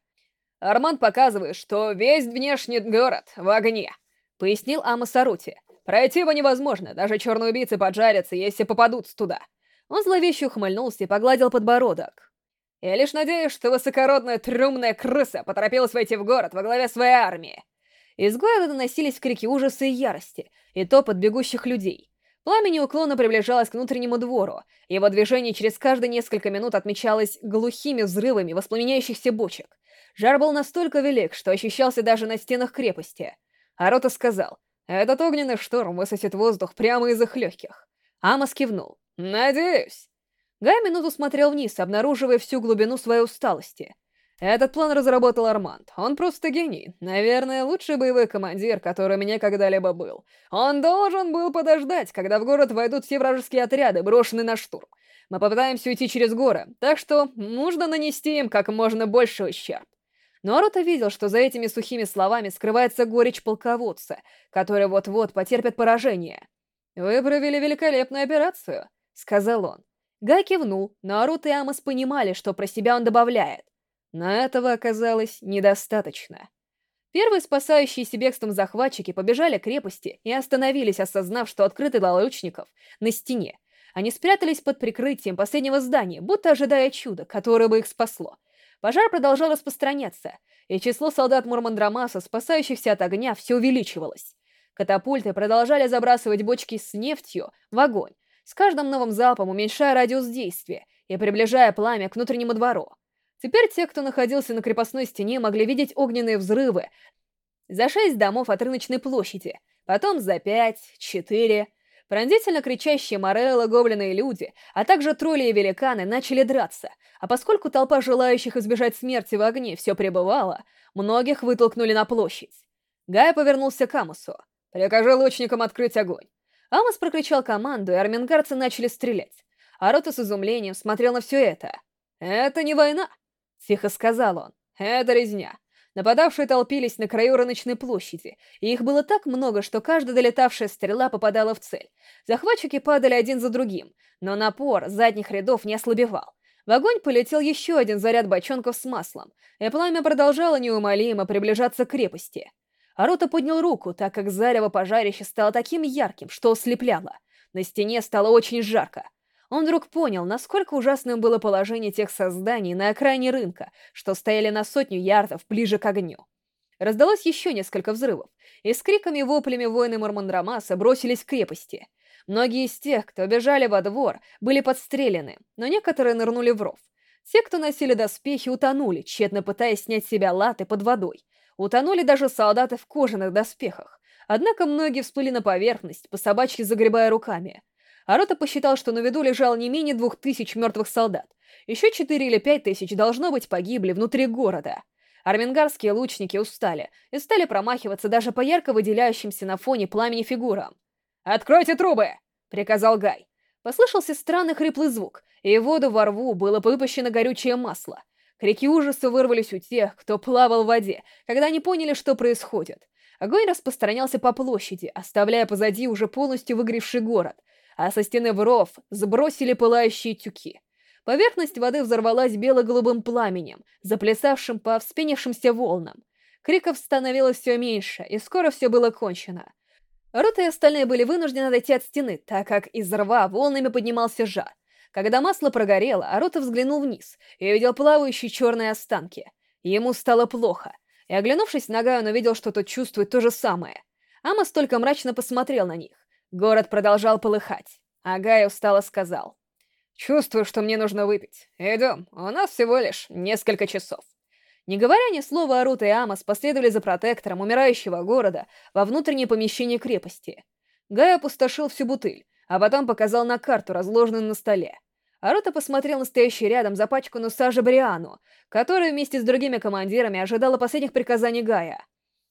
Арман показывает, что весь внешний город в огне», — пояснил Амос Арути. «Пройти его невозможно, даже черные убийцы поджарятся, если попадут туда». Он зловеще ухмыльнулся и погладил подбородок. «Я лишь надеюсь, что высокородная трюмная крыса поторопилась войти в город во главе своей армии». Из города доносились крики ужаса и ярости, и топот бегущих людей. Пламя неуклонно приближалось к внутреннему двору. Его движение через каждые несколько минут отмечалось глухими взрывами воспламеняющихся бочек. Жар был настолько велик, что ощущался даже на стенах крепости. Арота сказал, «Этот огненный шторм высосет воздух прямо из их легких». Амос кивнул, «Надеюсь». Гай минуту смотрел вниз, обнаруживая всю глубину своей усталости. Этот план разработал Арманд. Он просто гений. Наверное, лучший боевой командир, который меня когда-либо был. Он должен был подождать, когда в город войдут все вражеские отряды, брошенные на штурм. Мы попытаемся уйти через горы, так что нужно нанести им как можно больше ущерб. Но Аруто видел, что за этими сухими словами скрывается горечь полководца, который вот-вот потерпит поражение. «Вы провели великолепную операцию», — сказал он. Гай кивнул, но Аруто и Амос понимали, что про себя он добавляет. Но этого оказалось недостаточно. Первые спасающиеся бегством захватчики побежали к крепости и остановились, осознав, что открыты для лучников на стене. Они спрятались под прикрытием последнего здания, будто ожидая чуда, которое бы их спасло. Пожар продолжал распространяться, и число солдат Мурмандрамаса, спасающихся от огня, все увеличивалось. Катапульты продолжали забрасывать бочки с нефтью в огонь, с каждым новым залпом уменьшая радиус действия и приближая пламя к внутреннему двору. Теперь те, кто находился на крепостной стене, могли видеть огненные взрывы за шесть домов от рыночной площади, потом за пять, четыре. Пронзительно кричащие мореллы, гоблины и люди, а также тролли и великаны начали драться, а поскольку толпа желающих избежать смерти в огне все пребывала, многих вытолкнули на площадь. Гай повернулся к Амусу. «Прикажи лучникам открыть огонь». Амос прокричал команду, и армингарцы начали стрелять. А Рота с изумлением смотрел на все это. «Это не война!» — тихо сказал он. «Это резня». Нападавшие толпились на краю рыночной площади, и их было так много, что каждая долетавшая стрела попадала в цель. Захватчики падали один за другим, но напор задних рядов не ослабевал. В огонь полетел еще один заряд бочонков с маслом, и пламя продолжало неумолимо приближаться к крепости. Арута поднял руку, так как зарево пожарища стало таким ярким, что ослепляло. На стене стало очень жарко. Он вдруг понял, насколько ужасным было положение тех созданий на окраине рынка, что стояли на сотню ярдов ближе к огню. Раздалось еще несколько взрывов, и с криками и воплями воины Мурмандрамаса бросились к крепости. Многие из тех, кто бежали во двор, были подстрелены, но некоторые нырнули в ров. Те, кто носили доспехи, утонули, тщетно пытаясь снять с себя латы под водой. Утонули даже солдаты в кожаных доспехах. Однако многие всплыли на поверхность, по собачьи загребая руками. Арота посчитал, что на виду лежало не менее двух тысяч мертвых солдат. Еще четыре или пять тысяч, должно быть, погибли внутри города. Армингарские лучники устали и стали промахиваться даже по ярко выделяющимся на фоне пламени фигурам. «Откройте трубы!» — приказал Гай. Послышался странный хриплый звук, и в воду во рву было выпущено горючее масло. Крики ужаса вырвались у тех, кто плавал в воде, когда они поняли, что происходит. Огонь распространялся по площади, оставляя позади уже полностью выгоревший город — а со стены в ров сбросили пылающие тюки. Поверхность воды взорвалась бело-голубым пламенем, заплясавшим по вспенившимся волнам. Криков становилось все меньше, и скоро все было кончено. Рота и остальные были вынуждены отойти от стены, так как из рва волнами поднимался жар. Когда масло прогорело, Арута взглянул вниз и увидел плавающие черные останки. Ему стало плохо, и, оглянувшись на Гая, он увидел, что тот чувствует то же самое. Амос только мрачно посмотрел на них. Город продолжал полыхать, а Гай устало сказал. «Чувствую, что мне нужно выпить. Идем, у нас всего лишь несколько часов». Не говоря ни слова, Арута и Амос последовали за протектором умирающего города во внутреннее помещение крепости. Гай опустошил всю бутыль, а потом показал на карту, разложенную на столе. Арута посмотрел на стоящий рядом запачканную сажи Бриану, которая вместе с другими командирами ожидала последних приказаний Гая.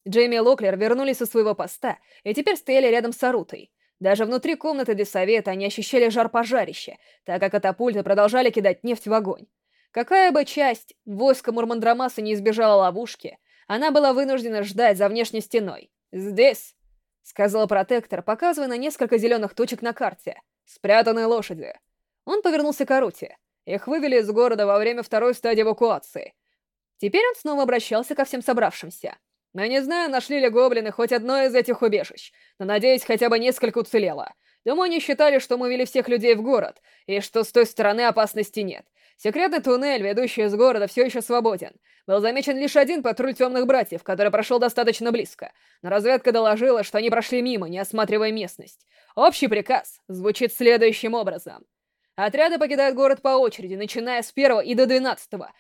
Джейми и Локлер вернулись со своего поста и теперь стояли рядом с Арутой. Даже внутри комнаты для совета они ощущали жар пожарища, так как катапульты продолжали кидать нефть в огонь. Какая бы часть войска Мурмандрамаса не избежала ловушки, она была вынуждена ждать за внешней стеной. «Здесь», — сказал протектор, показывая на несколько зеленых точек на карте, — «спрятанные лошади». Он повернулся к Аруте. Их вывели из города во время второй стадии эвакуации. Теперь он снова обращался ко всем собравшимся. Но не знаю, нашли ли гоблины хоть одно из этих убежищ, но, надеюсь, хотя бы несколько уцелело. Думаю, они считали, что мы вели всех людей в город, и что с той стороны опасности нет. Секретный туннель, ведущий из города, все еще свободен. Был замечен лишь один патруль темных братьев, который прошел достаточно близко. Но разведка доложила, что они прошли мимо, не осматривая местность. Общий приказ звучит следующим образом. Отряды покидают город по очереди, начиная с первого и до двенадцатого,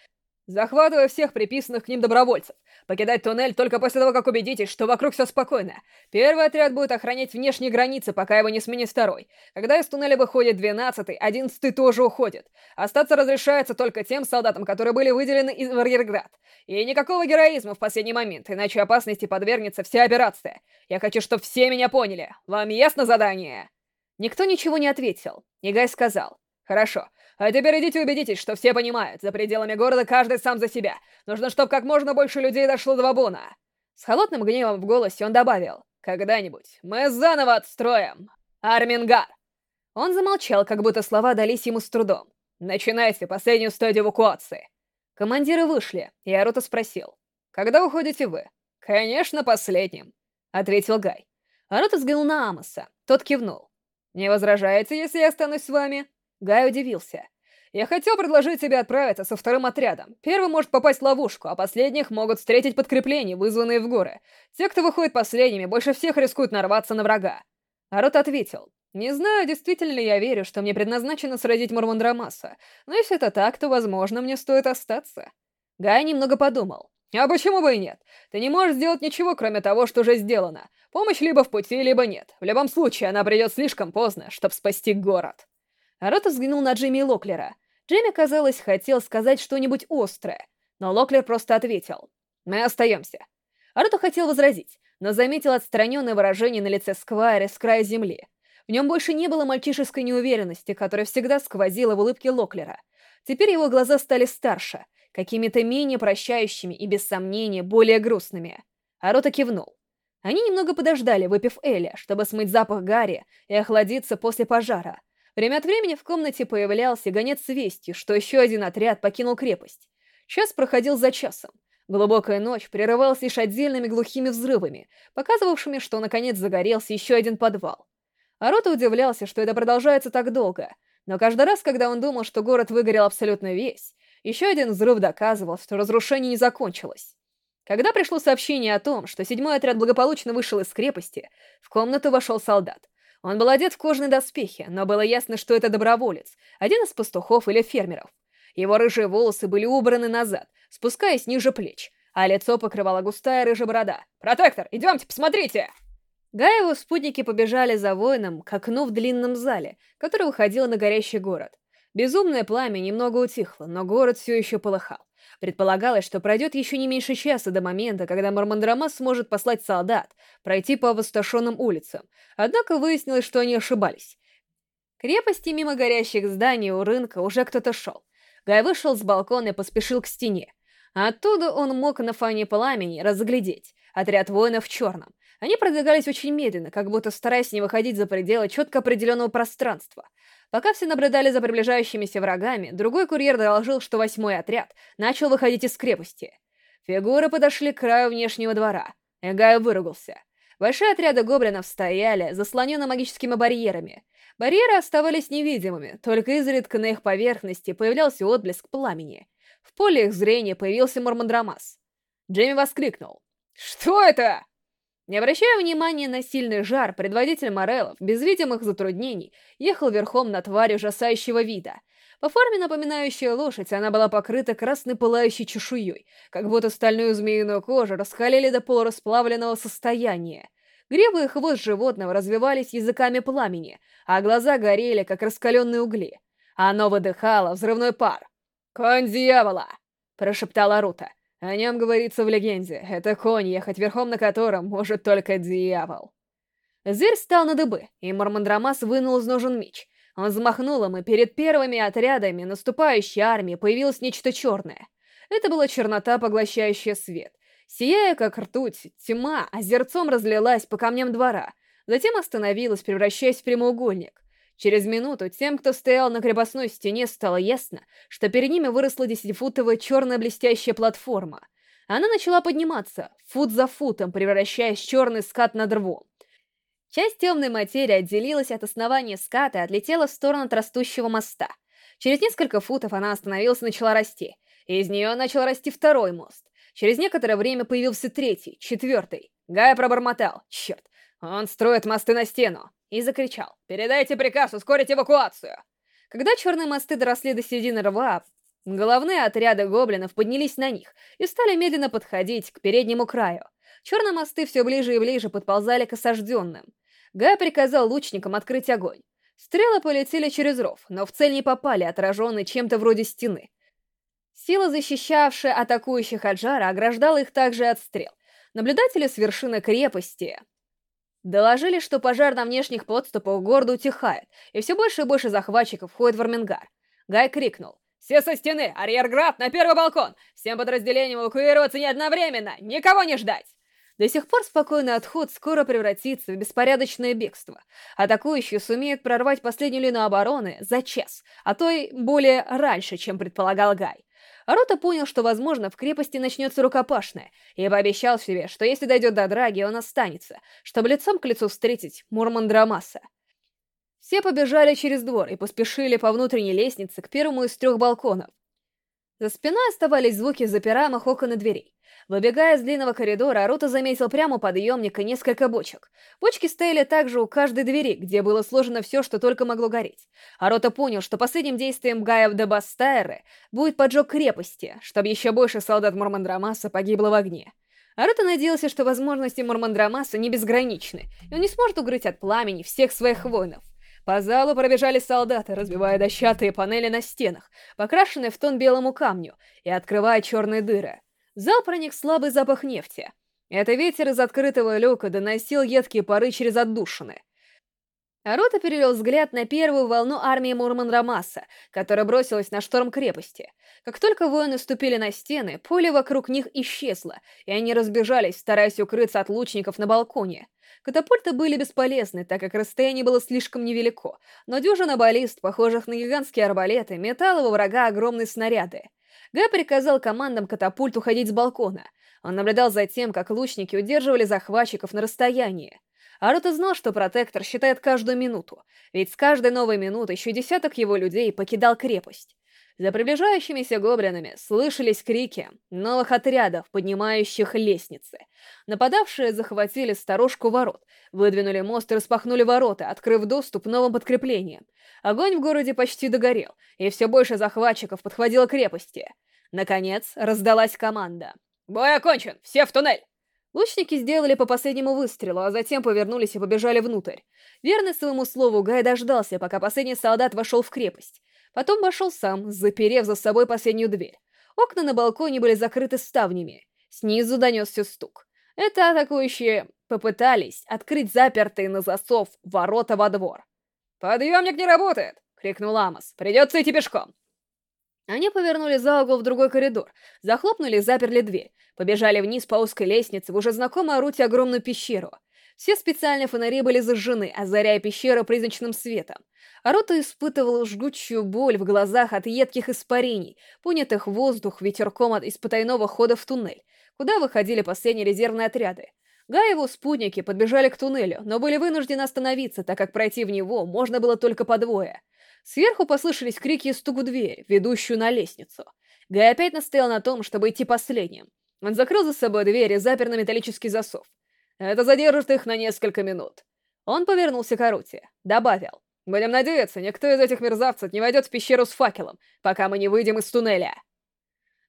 захватывая всех приписанных к ним добровольцев. Покидать туннель только после того, как убедитесь, что вокруг все спокойно. Первый отряд будет охранять внешние границы, пока его не сменит второй. Когда из туннеля выходит двенадцатый, одиннадцатый тоже уходит. Остаться разрешается только тем солдатам, которые были выделены из Варьерград. И никакого героизма в последний момент, иначе опасности подвергнется вся операция. Я хочу, чтобы все меня поняли. Вам ясно задание? Никто ничего не ответил. Игай сказал. Хорошо. А теперь идите убедитесь, что все понимают. За пределами города каждый сам за себя. Нужно, чтобы как можно больше людей дошло до Вабуна. С холодным гневом в голосе он добавил. Когда-нибудь мы заново отстроим. Армингар. Он замолчал, как будто слова дались ему с трудом. Начинайте последнюю стадию эвакуации. Командиры вышли, и Арута спросил. Когда уходите вы? «Конечно, последним», — ответил Гай. Аруто взглянул на Амоса. Тот кивнул. «Не возражаете, если я останусь с вами?» Гай удивился. «Я хотел предложить тебе отправиться со вторым отрядом. Первый может попасть в ловушку, а последних могут встретить подкрепления, вызванные в горы. Те, кто выходит последними, больше всех рискуют нарваться на врага». Арут ответил. «Не знаю, действительно ли я верю, что мне предназначено сразить Мурмандрамаса, но если это так, то, возможно, мне стоит остаться». Гай немного подумал. «А почему бы и нет? Ты не можешь сделать ничего, кроме того, что уже сделано. Помощь либо в пути, либо нет. В любом случае, она придет слишком поздно, чтобы спасти город». Арота взглянул на Джимми Локлера. Джимми, казалось, хотел сказать что-нибудь острое, но Локлер просто ответил. «Мы остаемся». Арота хотел возразить, но заметил отстраненное выражение на лице Сквайра с края земли. В нем больше не было мальчишеской неуверенности, которая всегда сквозила в улыбке Локлера. Теперь его глаза стали старше, какими-то менее прощающими и, без сомнения, более грустными. Арота кивнул. Они немного подождали, выпив Эля, чтобы смыть запах Гарри и охладиться после пожара. Время от времени в комнате появлялся гонец с вестью, что еще один отряд покинул крепость. Час проходил за часом. Глубокая ночь прерывалась лишь отдельными глухими взрывами, показывавшими, что наконец загорелся еще один подвал. Арота удивлялся, что это продолжается так долго, но каждый раз, когда он думал, что город выгорел абсолютно весь, еще один взрыв доказывал, что разрушение не закончилось. Когда пришло сообщение о том, что седьмой отряд благополучно вышел из крепости, в комнату вошел солдат. Он был одет в кожаные доспехи, но было ясно, что это доброволец, один из пастухов или фермеров. Его рыжие волосы были убраны назад, спускаясь ниже плеч, а лицо покрывала густая рыжая борода. «Протектор, идемте, посмотрите!» Его спутники побежали за воином к окну в длинном зале, который выходил на горящий город. Безумное пламя немного утихло, но город все еще полыхал. Предполагалось, что пройдет еще не меньше часа до момента, когда Мармандрама сможет послать солдат пройти по опустошенным улицам. Однако выяснилось, что они ошибались. Крепости мимо горящих зданий у рынка уже кто-то шел. Гай вышел с балкона и поспешил к стене. Оттуда он мог на фоне пламени разглядеть отряд воинов в черном. Они продвигались очень медленно, как будто стараясь не выходить за пределы четко определенного пространства — Пока все наблюдали за приближающимися врагами, другой курьер доложил, что восьмой отряд начал выходить из крепости. Фигуры подошли к краю внешнего двора. Эгай выругался. Большие отряды гоблинов стояли, заслонены магическими барьерами. Барьеры оставались невидимыми, только изредка на их поверхности появлялся отблеск пламени. В поле их зрения появился Мормандрамас. Джейми воскликнул. «Что это?» Не обращая внимания на сильный жар, предводитель Морелов, без видимых затруднений, ехал верхом на тварь ужасающего вида. По форме напоминающая лошадь, она была покрыта красной пылающей чешуей, как будто стальную змеиную кожу расхалили до полурасплавленного состояния. Гребы и хвост животного развивались языками пламени, а глаза горели, как раскаленные угли. Оно выдыхало взрывной пар. «Конь дьявола!» — прошептала Рута. О нем говорится в легенде. Это конь, ехать верхом на котором может только дьявол. Зверь встал на дыбы, и Мормандрамас вынул из ножен меч. Он взмахнул им, и перед первыми отрядами наступающей армии появилось нечто черное. Это была чернота, поглощающая свет. Сияя, как ртуть, тьма озерцом разлилась по камням двора, затем остановилась, превращаясь в прямоугольник. Через минуту тем, кто стоял на крепостной стене, стало ясно, что перед ними выросла десятифутовая черная блестящая платформа. Она начала подниматься, фут за футом, превращаясь в черный скат над рвом. Часть темной материи отделилась от основания ската и отлетела в сторону от растущего моста. Через несколько футов она остановилась и начала расти. Из нее начал расти второй мост. Через некоторое время появился третий, четвертый. Гай пробормотал. Черт, он строит мосты на стену и закричал «Передайте приказ ускорить эвакуацию!» Когда черные мосты доросли до середины рва, головные отряды гоблинов поднялись на них и стали медленно подходить к переднему краю. Черные мосты все ближе и ближе подползали к осажденным. Гай приказал лучникам открыть огонь. Стрелы полетели через ров, но в цель не попали, отраженные чем-то вроде стены. Сила, защищавшая атакующих от жара, ограждала их также от стрел. Наблюдатели с вершины крепости Доложили, что пожар на внешних подступах города утихает, и все больше и больше захватчиков входит в Армингар. Гай крикнул. «Все со стены! Арьерград на первый балкон! Всем подразделениям эвакуироваться не одновременно! Никого не ждать!» До сих пор спокойный отход скоро превратится в беспорядочное бегство. Атакующие сумеют прорвать последнюю линию обороны за час, а то и более раньше, чем предполагал Гай. Аруто понял, что, возможно, в крепости начнется рукопашная, и пообещал себе, что если дойдет до драги, он останется, чтобы лицом к лицу встретить Мурмандрамаса. Все побежали через двор и поспешили по внутренней лестнице к первому из трех балконов. За спиной оставались звуки запираемых окон и дверей. Выбегая из длинного коридора, Аруто заметил прямо у подъемника несколько бочек. Бочки стояли также у каждой двери, где было сложено все, что только могло гореть. Аруто понял, что последним действием Гая де Бастайры будет поджог крепости, чтобы еще больше солдат Мурмандрамаса погибло в огне. Аруто надеялся, что возможности Мурмандрамаса не безграничны, и он не сможет укрыть от пламени всех своих воинов. По залу пробежали солдаты, разбивая дощатые панели на стенах, покрашенные в тон белому камню, и открывая черные дыры. Зал проник слабый запах нефти. Это ветер из открытого люка доносил едкие пары через отдушины. Арута перевел взгляд на первую волну армии Мурман-Рамаса, которая бросилась на шторм крепости. Как только воины ступили на стены, поле вокруг них исчезло, и они разбежались, стараясь укрыться от лучников на балконе. Катапульты были бесполезны, так как расстояние было слишком невелико, но дюжина баллист, похожих на гигантские арбалеты, метала во врага огромные снаряды. Гай приказал командам катапульт уходить с балкона. Он наблюдал за тем, как лучники удерживали захватчиков на расстоянии. Аруто знал, что протектор считает каждую минуту, ведь с каждой новой минуты еще десяток его людей покидал крепость. За приближающимися гоблинами слышались крики новых отрядов, поднимающих лестницы. Нападавшие захватили сторожку ворот, выдвинули мост и распахнули ворота, открыв доступ новым подкреплениям. Огонь в городе почти догорел, и все больше захватчиков подходило к крепости. Наконец, раздалась команда. «Бой окончен! Все в туннель!» Лучники сделали по последнему выстрелу, а затем повернулись и побежали внутрь. Верный своему слову, Гай дождался, пока последний солдат вошел в крепость. Потом вошел сам, заперев за собой последнюю дверь. Окна на балконе были закрыты ставнями. Снизу донесся стук. Это атакующие попытались открыть запертые на засов ворота во двор. «Подъемник не работает!» — крикнул Амос. «Придется идти пешком!» Они повернули за угол в другой коридор, захлопнули и заперли дверь, побежали вниз по узкой лестнице в уже знакомую Аруте огромную пещеру. Все специальные фонари были зажжены, озаряя пещеру призрачным светом. Арута испытывал жгучую боль в глазах от едких испарений, понятых воздух ветерком от из потайного хода в туннель, куда выходили последние резервные отряды. Гай и его спутники подбежали к туннелю, но были вынуждены остановиться, так как пройти в него можно было только по двое. Сверху послышались крики и стук в дверь, ведущую на лестницу. Гай опять настоял на том, чтобы идти последним. Он закрыл за собой дверь и запер на металлический засов. Это задержит их на несколько минут. Он повернулся к Аруте. Добавил. «Будем надеяться, никто из этих мерзавцев не войдет в пещеру с факелом, пока мы не выйдем из туннеля».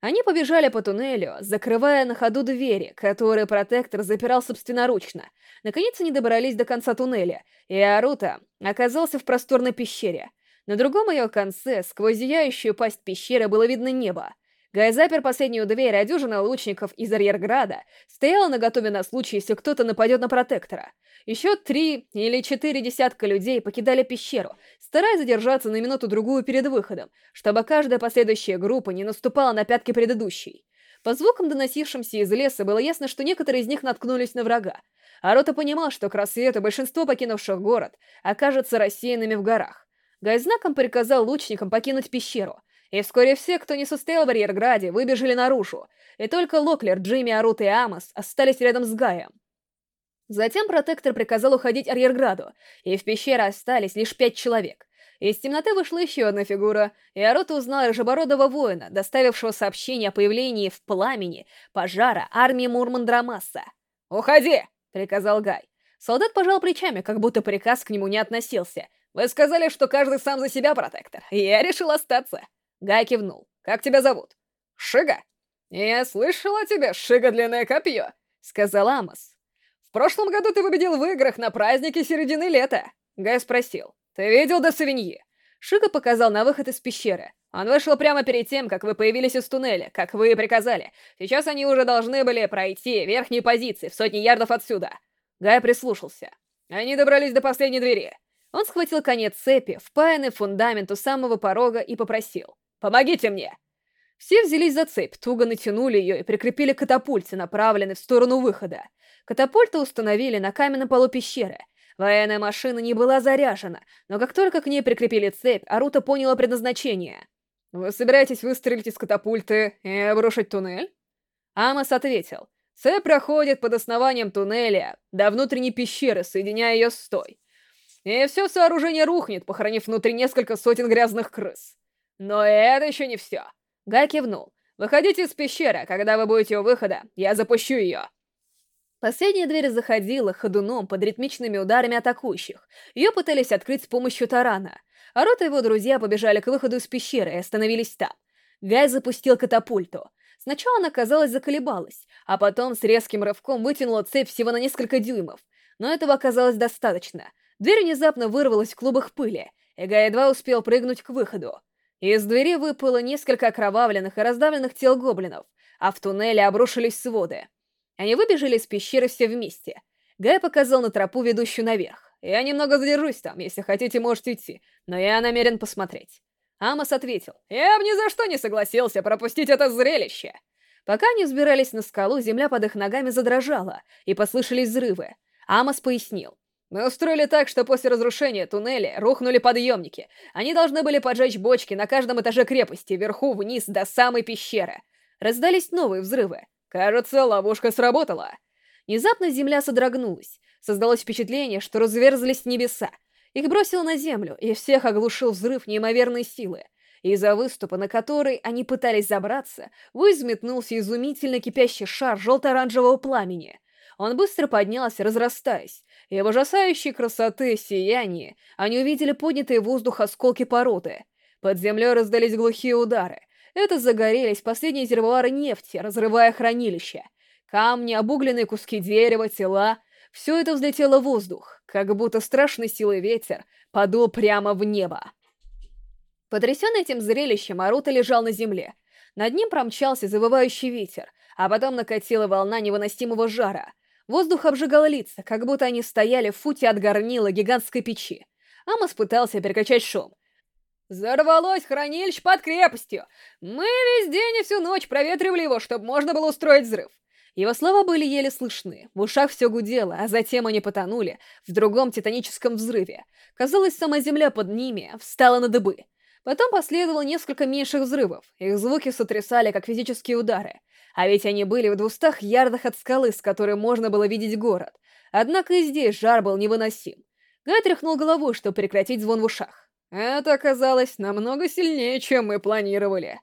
Они побежали по туннелю, закрывая на ходу двери, которые протектор запирал собственноручно. Наконец они добрались до конца туннеля, и Арута оказался в просторной пещере. На другом ее конце, сквозь зияющую пасть пещеры, было видно небо. Гай запер последнюю дверь, а дюжина лучников из арьерграда стояла наготове на случай, если кто-то нападет на протектора. Еще три или четыре десятка людей покидали пещеру, стараясь задержаться на минуту-другую перед выходом, чтобы каждая последующая группа не наступала на пятки предыдущей. По звукам, доносившимся из леса, было ясно, что некоторые из них наткнулись на врага. Арота понимал, что к рассвету большинство покинувших город окажется рассеянными в горах. Гай знаком приказал лучникам покинуть пещеру, и вскоре все, кто не состоял в арьерграде, выбежали наружу, и только Локлер, Джимми, Арут и Амос остались рядом с Гаем. Затем протектор приказал уходить арьерграду, и в пещере остались лишь пять человек. Из темноты вышла еще одна фигура, и Арута узнал рыжебородого воина, доставившего сообщение о появлении в пламени пожара армии Мурмандрамаса. «Уходи!» — приказал Гай. Солдат пожал плечами, как будто приказ к нему не относился. «Вы сказали, что каждый сам за себя, протектор, я решил остаться». Гай кивнул. «Как тебя зовут?» «Шига». «Я слышал о тебе, Шига Длинное Копье», — сказал Амос прошлом году ты победил в играх на празднике середины лета. Гай спросил. Ты видел до Савиньи? Шига показал на выход из пещеры. Он вышел прямо перед тем, как вы появились из туннеля, как вы и приказали. Сейчас они уже должны были пройти верхние позиции в сотни ярдов отсюда. Гай прислушался. Они добрались до последней двери. Он схватил конец цепи, впаянный в фундамент у самого порога, и попросил. «Помогите мне!» Все взялись за цепь, туго натянули ее и прикрепили к катапульте, направленной в сторону выхода. Катапульту установили на каменном полу пещеры. Военная машина не была заряжена, но как только к ней прикрепили цепь, Арута поняла предназначение. «Вы собираетесь выстрелить из катапульты и обрушить туннель?» Амос ответил. «Ц проходит под основанием туннеля до внутренней пещеры, соединяя ее с той. И все сооружение рухнет, похоронив внутри несколько сотен грязных крыс. Но это еще не все». Гай кивнул. «Выходите из пещеры, когда вы будете у выхода, я запущу ее». Последняя дверь заходила ходуном под ритмичными ударами атакующих. Ее пытались открыть с помощью тарана. А Рот и его друзья побежали к выходу из пещеры и остановились там. Гай запустил катапульту. Сначала она, казалось, заколебалась, а потом с резким рывком вытянула цепь всего на несколько дюймов. Но этого оказалось достаточно. Дверь внезапно вырвалась в клубах пыли, и Гай едва успел прыгнуть к выходу. Из двери выпало несколько окровавленных и раздавленных тел гоблинов, а в туннеле обрушились своды. Они выбежали из пещеры все вместе. Гай показал на тропу, ведущую наверх. «Я немного задержусь там, если хотите, можете идти, но я намерен посмотреть». Амос ответил, «Я бы ни за что не согласился пропустить это зрелище». Пока они взбирались на скалу, земля под их ногами задрожала, и послышались взрывы. Амос пояснил, «Мы устроили так, что после разрушения туннеля рухнули подъемники. Они должны были поджечь бочки на каждом этаже крепости, вверху, вниз, до самой пещеры. Раздались новые взрывы. Кажется, ловушка сработала. Внезапно земля содрогнулась. Создалось впечатление, что разверзлись небеса. Их бросило на землю, и всех оглушил взрыв неимоверной силы. Из-за выступа, на который они пытались забраться, ввысь изумительно кипящий шар желто-оранжевого пламени. Он быстро поднялся, разрастаясь, и в ужасающей красоты сиянии они увидели поднятые в воздух осколки породы. Под землей раздались глухие удары — это загорелись последние резервуары нефти, разрывая хранилище. Камни, обугленные куски дерева, тела — все это взлетело в воздух, как будто страшной силой ветер подул прямо в небо. Потрясенный этим зрелищем, Арута лежал на земле. Над ним промчался завывающий ветер, а потом накатила волна невыносимого жара. Воздух обжигал лица, как будто они стояли в футе от горнила гигантской печи. Амос пытался перекачать шум, Взорвалось хранилище под крепостью. Мы весь день и всю ночь проветривали его, чтобы можно было устроить взрыв. Его слова были еле слышны, в ушах все гудело, а затем они потонули в другом титаническом взрыве. Казалось, сама земля под ними встала на дыбы. Потом последовало несколько меньших взрывов, их звуки сотрясали, как физические удары. А ведь они были в двухстах ярдах от скалы, с которой можно было видеть город. Однако и здесь жар был невыносим. Гай тряхнул головой, чтобы прекратить звон в ушах. Это оказалось намного сильнее, чем мы планировали.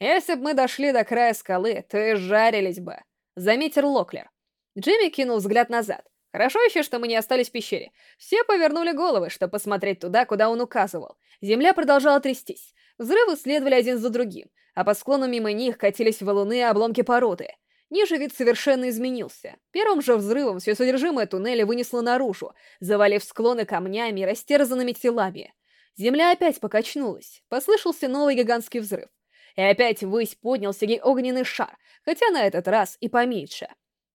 Если бы мы дошли до края скалы, то и жарились бы, — заметил Локлер. Джимми кинул взгляд назад. Хорошо еще, что мы не остались в пещере. Все повернули головы, чтобы посмотреть туда, куда он указывал. Земля продолжала трястись. Взрывы следовали один за другим, а по склону мимо них катились валуны и обломки породы. Ниже вид совершенно изменился. Первым же взрывом все содержимое туннеля вынесло наружу, завалив склоны камнями и растерзанными телами. Земля опять покачнулась, послышался новый гигантский взрыв. И опять ввысь поднялся огненный шар, хотя на этот раз и поменьше.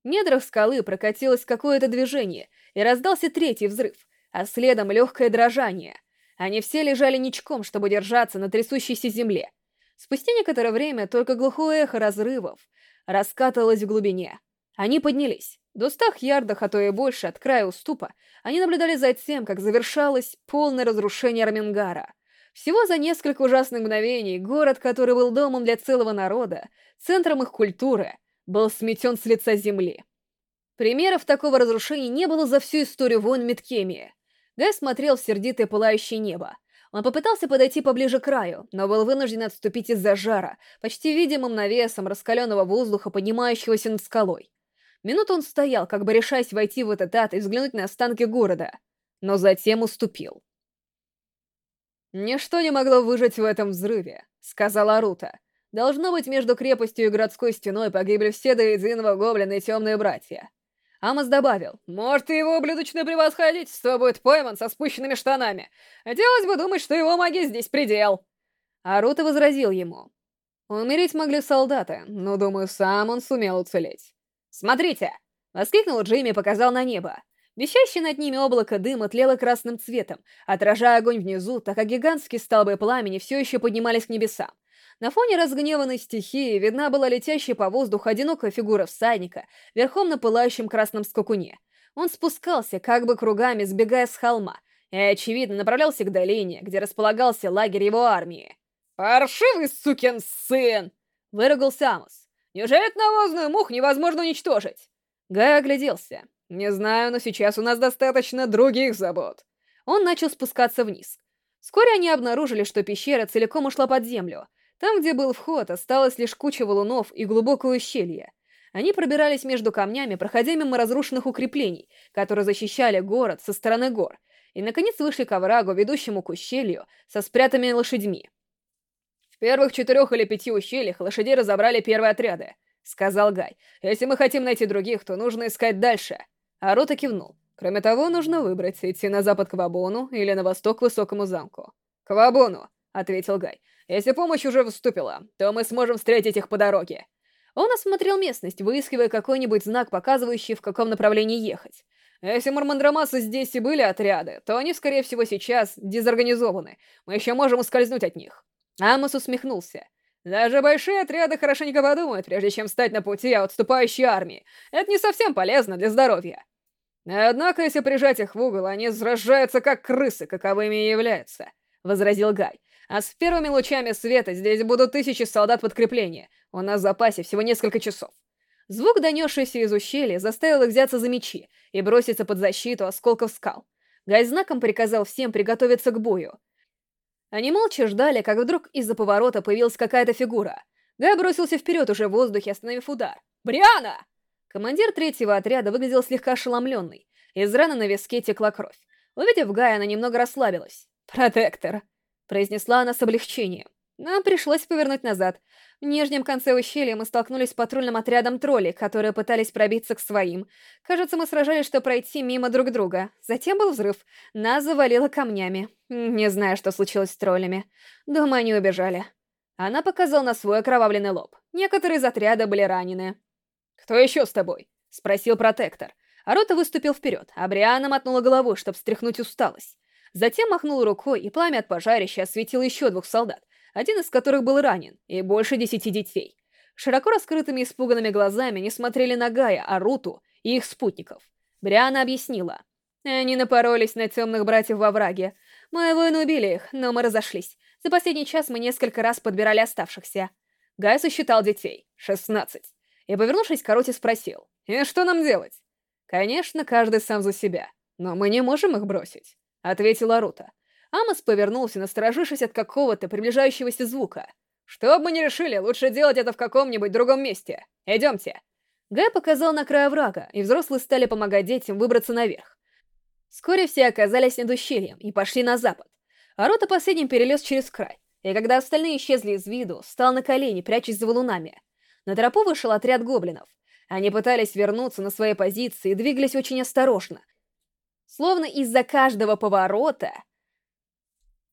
В недрах скалы прокатилось какое-то движение, и раздался третий взрыв, а следом легкое дрожание. Они все лежали ничком, чтобы держаться на трясущейся земле. Спустя некоторое время только глухое эхо разрывов раскатывалось в глубине. Они поднялись. В двухстах ярдах, а то и больше, от края уступа, они наблюдали за тем, как завершалось полное разрушение Армингара. Всего за несколько ужасных мгновений город, который был домом для целого народа, центром их культуры, был сметен с лица земли. Примеров такого разрушения не было за всю историю войн Миткемии. Гай смотрел в сердитое пылающее небо. Он попытался подойти поближе к краю, но был вынужден отступить из-за жара, почти видимым навесом раскаленного воздуха, поднимающегося над скалой. Минуту он стоял, как бы решаясь войти в этот ад и взглянуть на останки города, но затем уступил. «Ничто не могло выжить в этом взрыве», — сказала Арута. «Должно быть, между крепостью и городской стеной погибли все до единого гоблина и темные братья». Амос добавил, «Может, и его ублюдочное превосходительство будет пойман со спущенными штанами. Хотелось бы думать, что его магия здесь предел». Арута возразил ему, «Умереть могли солдаты, но, думаю, сам он сумел уцелеть». «Смотрите!» — воскликнул Джейми и показал на небо. Висящее над ними облако дыма тлело красным цветом, отражая огонь внизу, так как гигантские столбы пламени все еще поднимались к небесам. На фоне разгневанной стихии видна была летящая по воздуху одинокая фигура всадника, верхом на пылающем красном скакуне. Он спускался, как бы кругами, сбегая с холма, и, очевидно, направлялся к долине, где располагался лагерь его армии. «Паршивый сукин сын!» — выругался Амос. «Неужели эту навозную мух невозможно уничтожить?» Гай огляделся. «Не знаю, но сейчас у нас достаточно других забот». Он начал спускаться вниз. Вскоре они обнаружили, что пещера целиком ушла под землю. Там, где был вход, осталась лишь куча валунов и глубокое ущелье. Они пробирались между камнями, проходя мимо разрушенных укреплений, которые защищали город со стороны гор, и, наконец, вышли к оврагу, ведущему к ущелью, со спрятанными лошадьми. «В первых четырех или пяти ущельях лошадей разобрали первые отряды», — сказал Гай. «Если мы хотим найти других, то нужно искать дальше». Арута кивнул. Кроме того, нужно выбрать, идти на запад к Вабону или на восток к Высокому замку. «К Вабону», — ответил Гай. «Если помощь уже выступила, то мы сможем встретить их по дороге». Он осмотрел местность, выискивая какой-нибудь знак, показывающий, в каком направлении ехать. Если Мурмандрамаса здесь и были отряды, то они, скорее всего, сейчас дезорганизованы. Мы еще можем ускользнуть от них. Амос усмехнулся. Даже большие отряды хорошенько подумают, прежде чем встать на пути отступающей армии. Это не совсем полезно для здоровья. Однако, если прижать их в угол, они сражаются как крысы, каковыми и являются, — возразил Гай. А с первыми лучами света здесь будут тысячи солдат подкрепления. У нас в запасе всего несколько часов. Звук, донесшийся из ущелья, заставил их взяться за мечи и броситься под защиту осколков скал. Гай знаком приказал всем приготовиться к бою. Они молча ждали, как вдруг из-за поворота появилась какая-то фигура. Гай бросился вперед уже в воздухе, остановив удар. «Бриана!» Командир третьего отряда выглядел слегка ошеломленный. Из раны на виске текла кровь. Увидев Гая, она немного расслабилась. «Протектор», — произнесла она с облегчением. Нам пришлось повернуть назад. В нижнем конце ущелья мы столкнулись с патрульным отрядом троллей, которые пытались пробиться к своим. Кажется, мы сражались, чтобы пройти мимо друг друга. Затем был взрыв. Нас завалило камнями. Не знаю, что случилось с троллями. Думаю, они убежали. Она показала на свой окровавленный лоб. Некоторые из отряда были ранены. «Кто еще с тобой?» — спросил протектор. Арота выступил вперед, а Бриана мотнула головой, чтобы стряхнуть усталость. Затем махнул рукой, и пламя от пожарища осветило еще двух солдат, один из которых был ранен, и больше десяти детей. Широко раскрытыми испуганными глазами не смотрели на Гая, Аруту и их спутников. Бриана объяснила. Они напоролись на темных братьев во враге. Мои воины убили их, но мы разошлись. За последний час мы несколько раз подбирали оставшихся. Гай сосчитал детей. Шестнадцать. И, повернувшись к Аруте, спросил. «И что нам делать?» «Конечно, каждый сам за себя. Но мы не можем их бросить», — ответила Арута. Амос повернулся, насторожившись от какого-то приближающегося звука. «Что бы мы ни решили, лучше делать это в каком-нибудь другом месте. Идемте!» Гай показал на край врага, и взрослые стали помогать детям выбраться наверх. Вскоре все оказались над ущельем и пошли на запад. Арота последним перелез через край, и когда остальные исчезли из виду, встал на колени, прячась за валунами. На тропу вышел отряд гоблинов. Они пытались вернуться на свои позиции и двигались очень осторожно. Словно из-за каждого поворота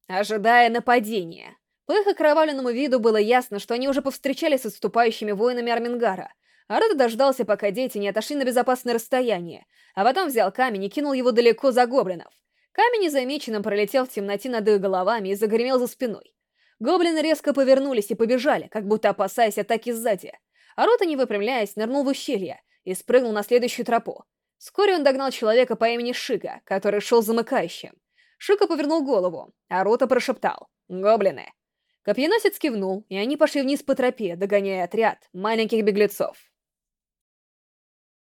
ожидая нападения. По их окровавленному виду было ясно, что они уже повстречались с отступающими воинами Армингара. Арата дождался, пока дети не отошли на безопасное расстояние, а потом взял камень и кинул его далеко за гоблинов. Камень незамеченным пролетел в темноте над их головами и загремел за спиной. Гоблины резко повернулись и побежали, как будто опасаясь атаки сзади. Арота, не выпрямляясь, нырнул в ущелье и спрыгнул на следующую тропу. Вскоре он догнал человека по имени Шига, который шел замыкающим. Шика повернул голову, а Рота прошептал «Гоблины». Копьеносец кивнул, и они пошли вниз по тропе, догоняя отряд маленьких беглецов.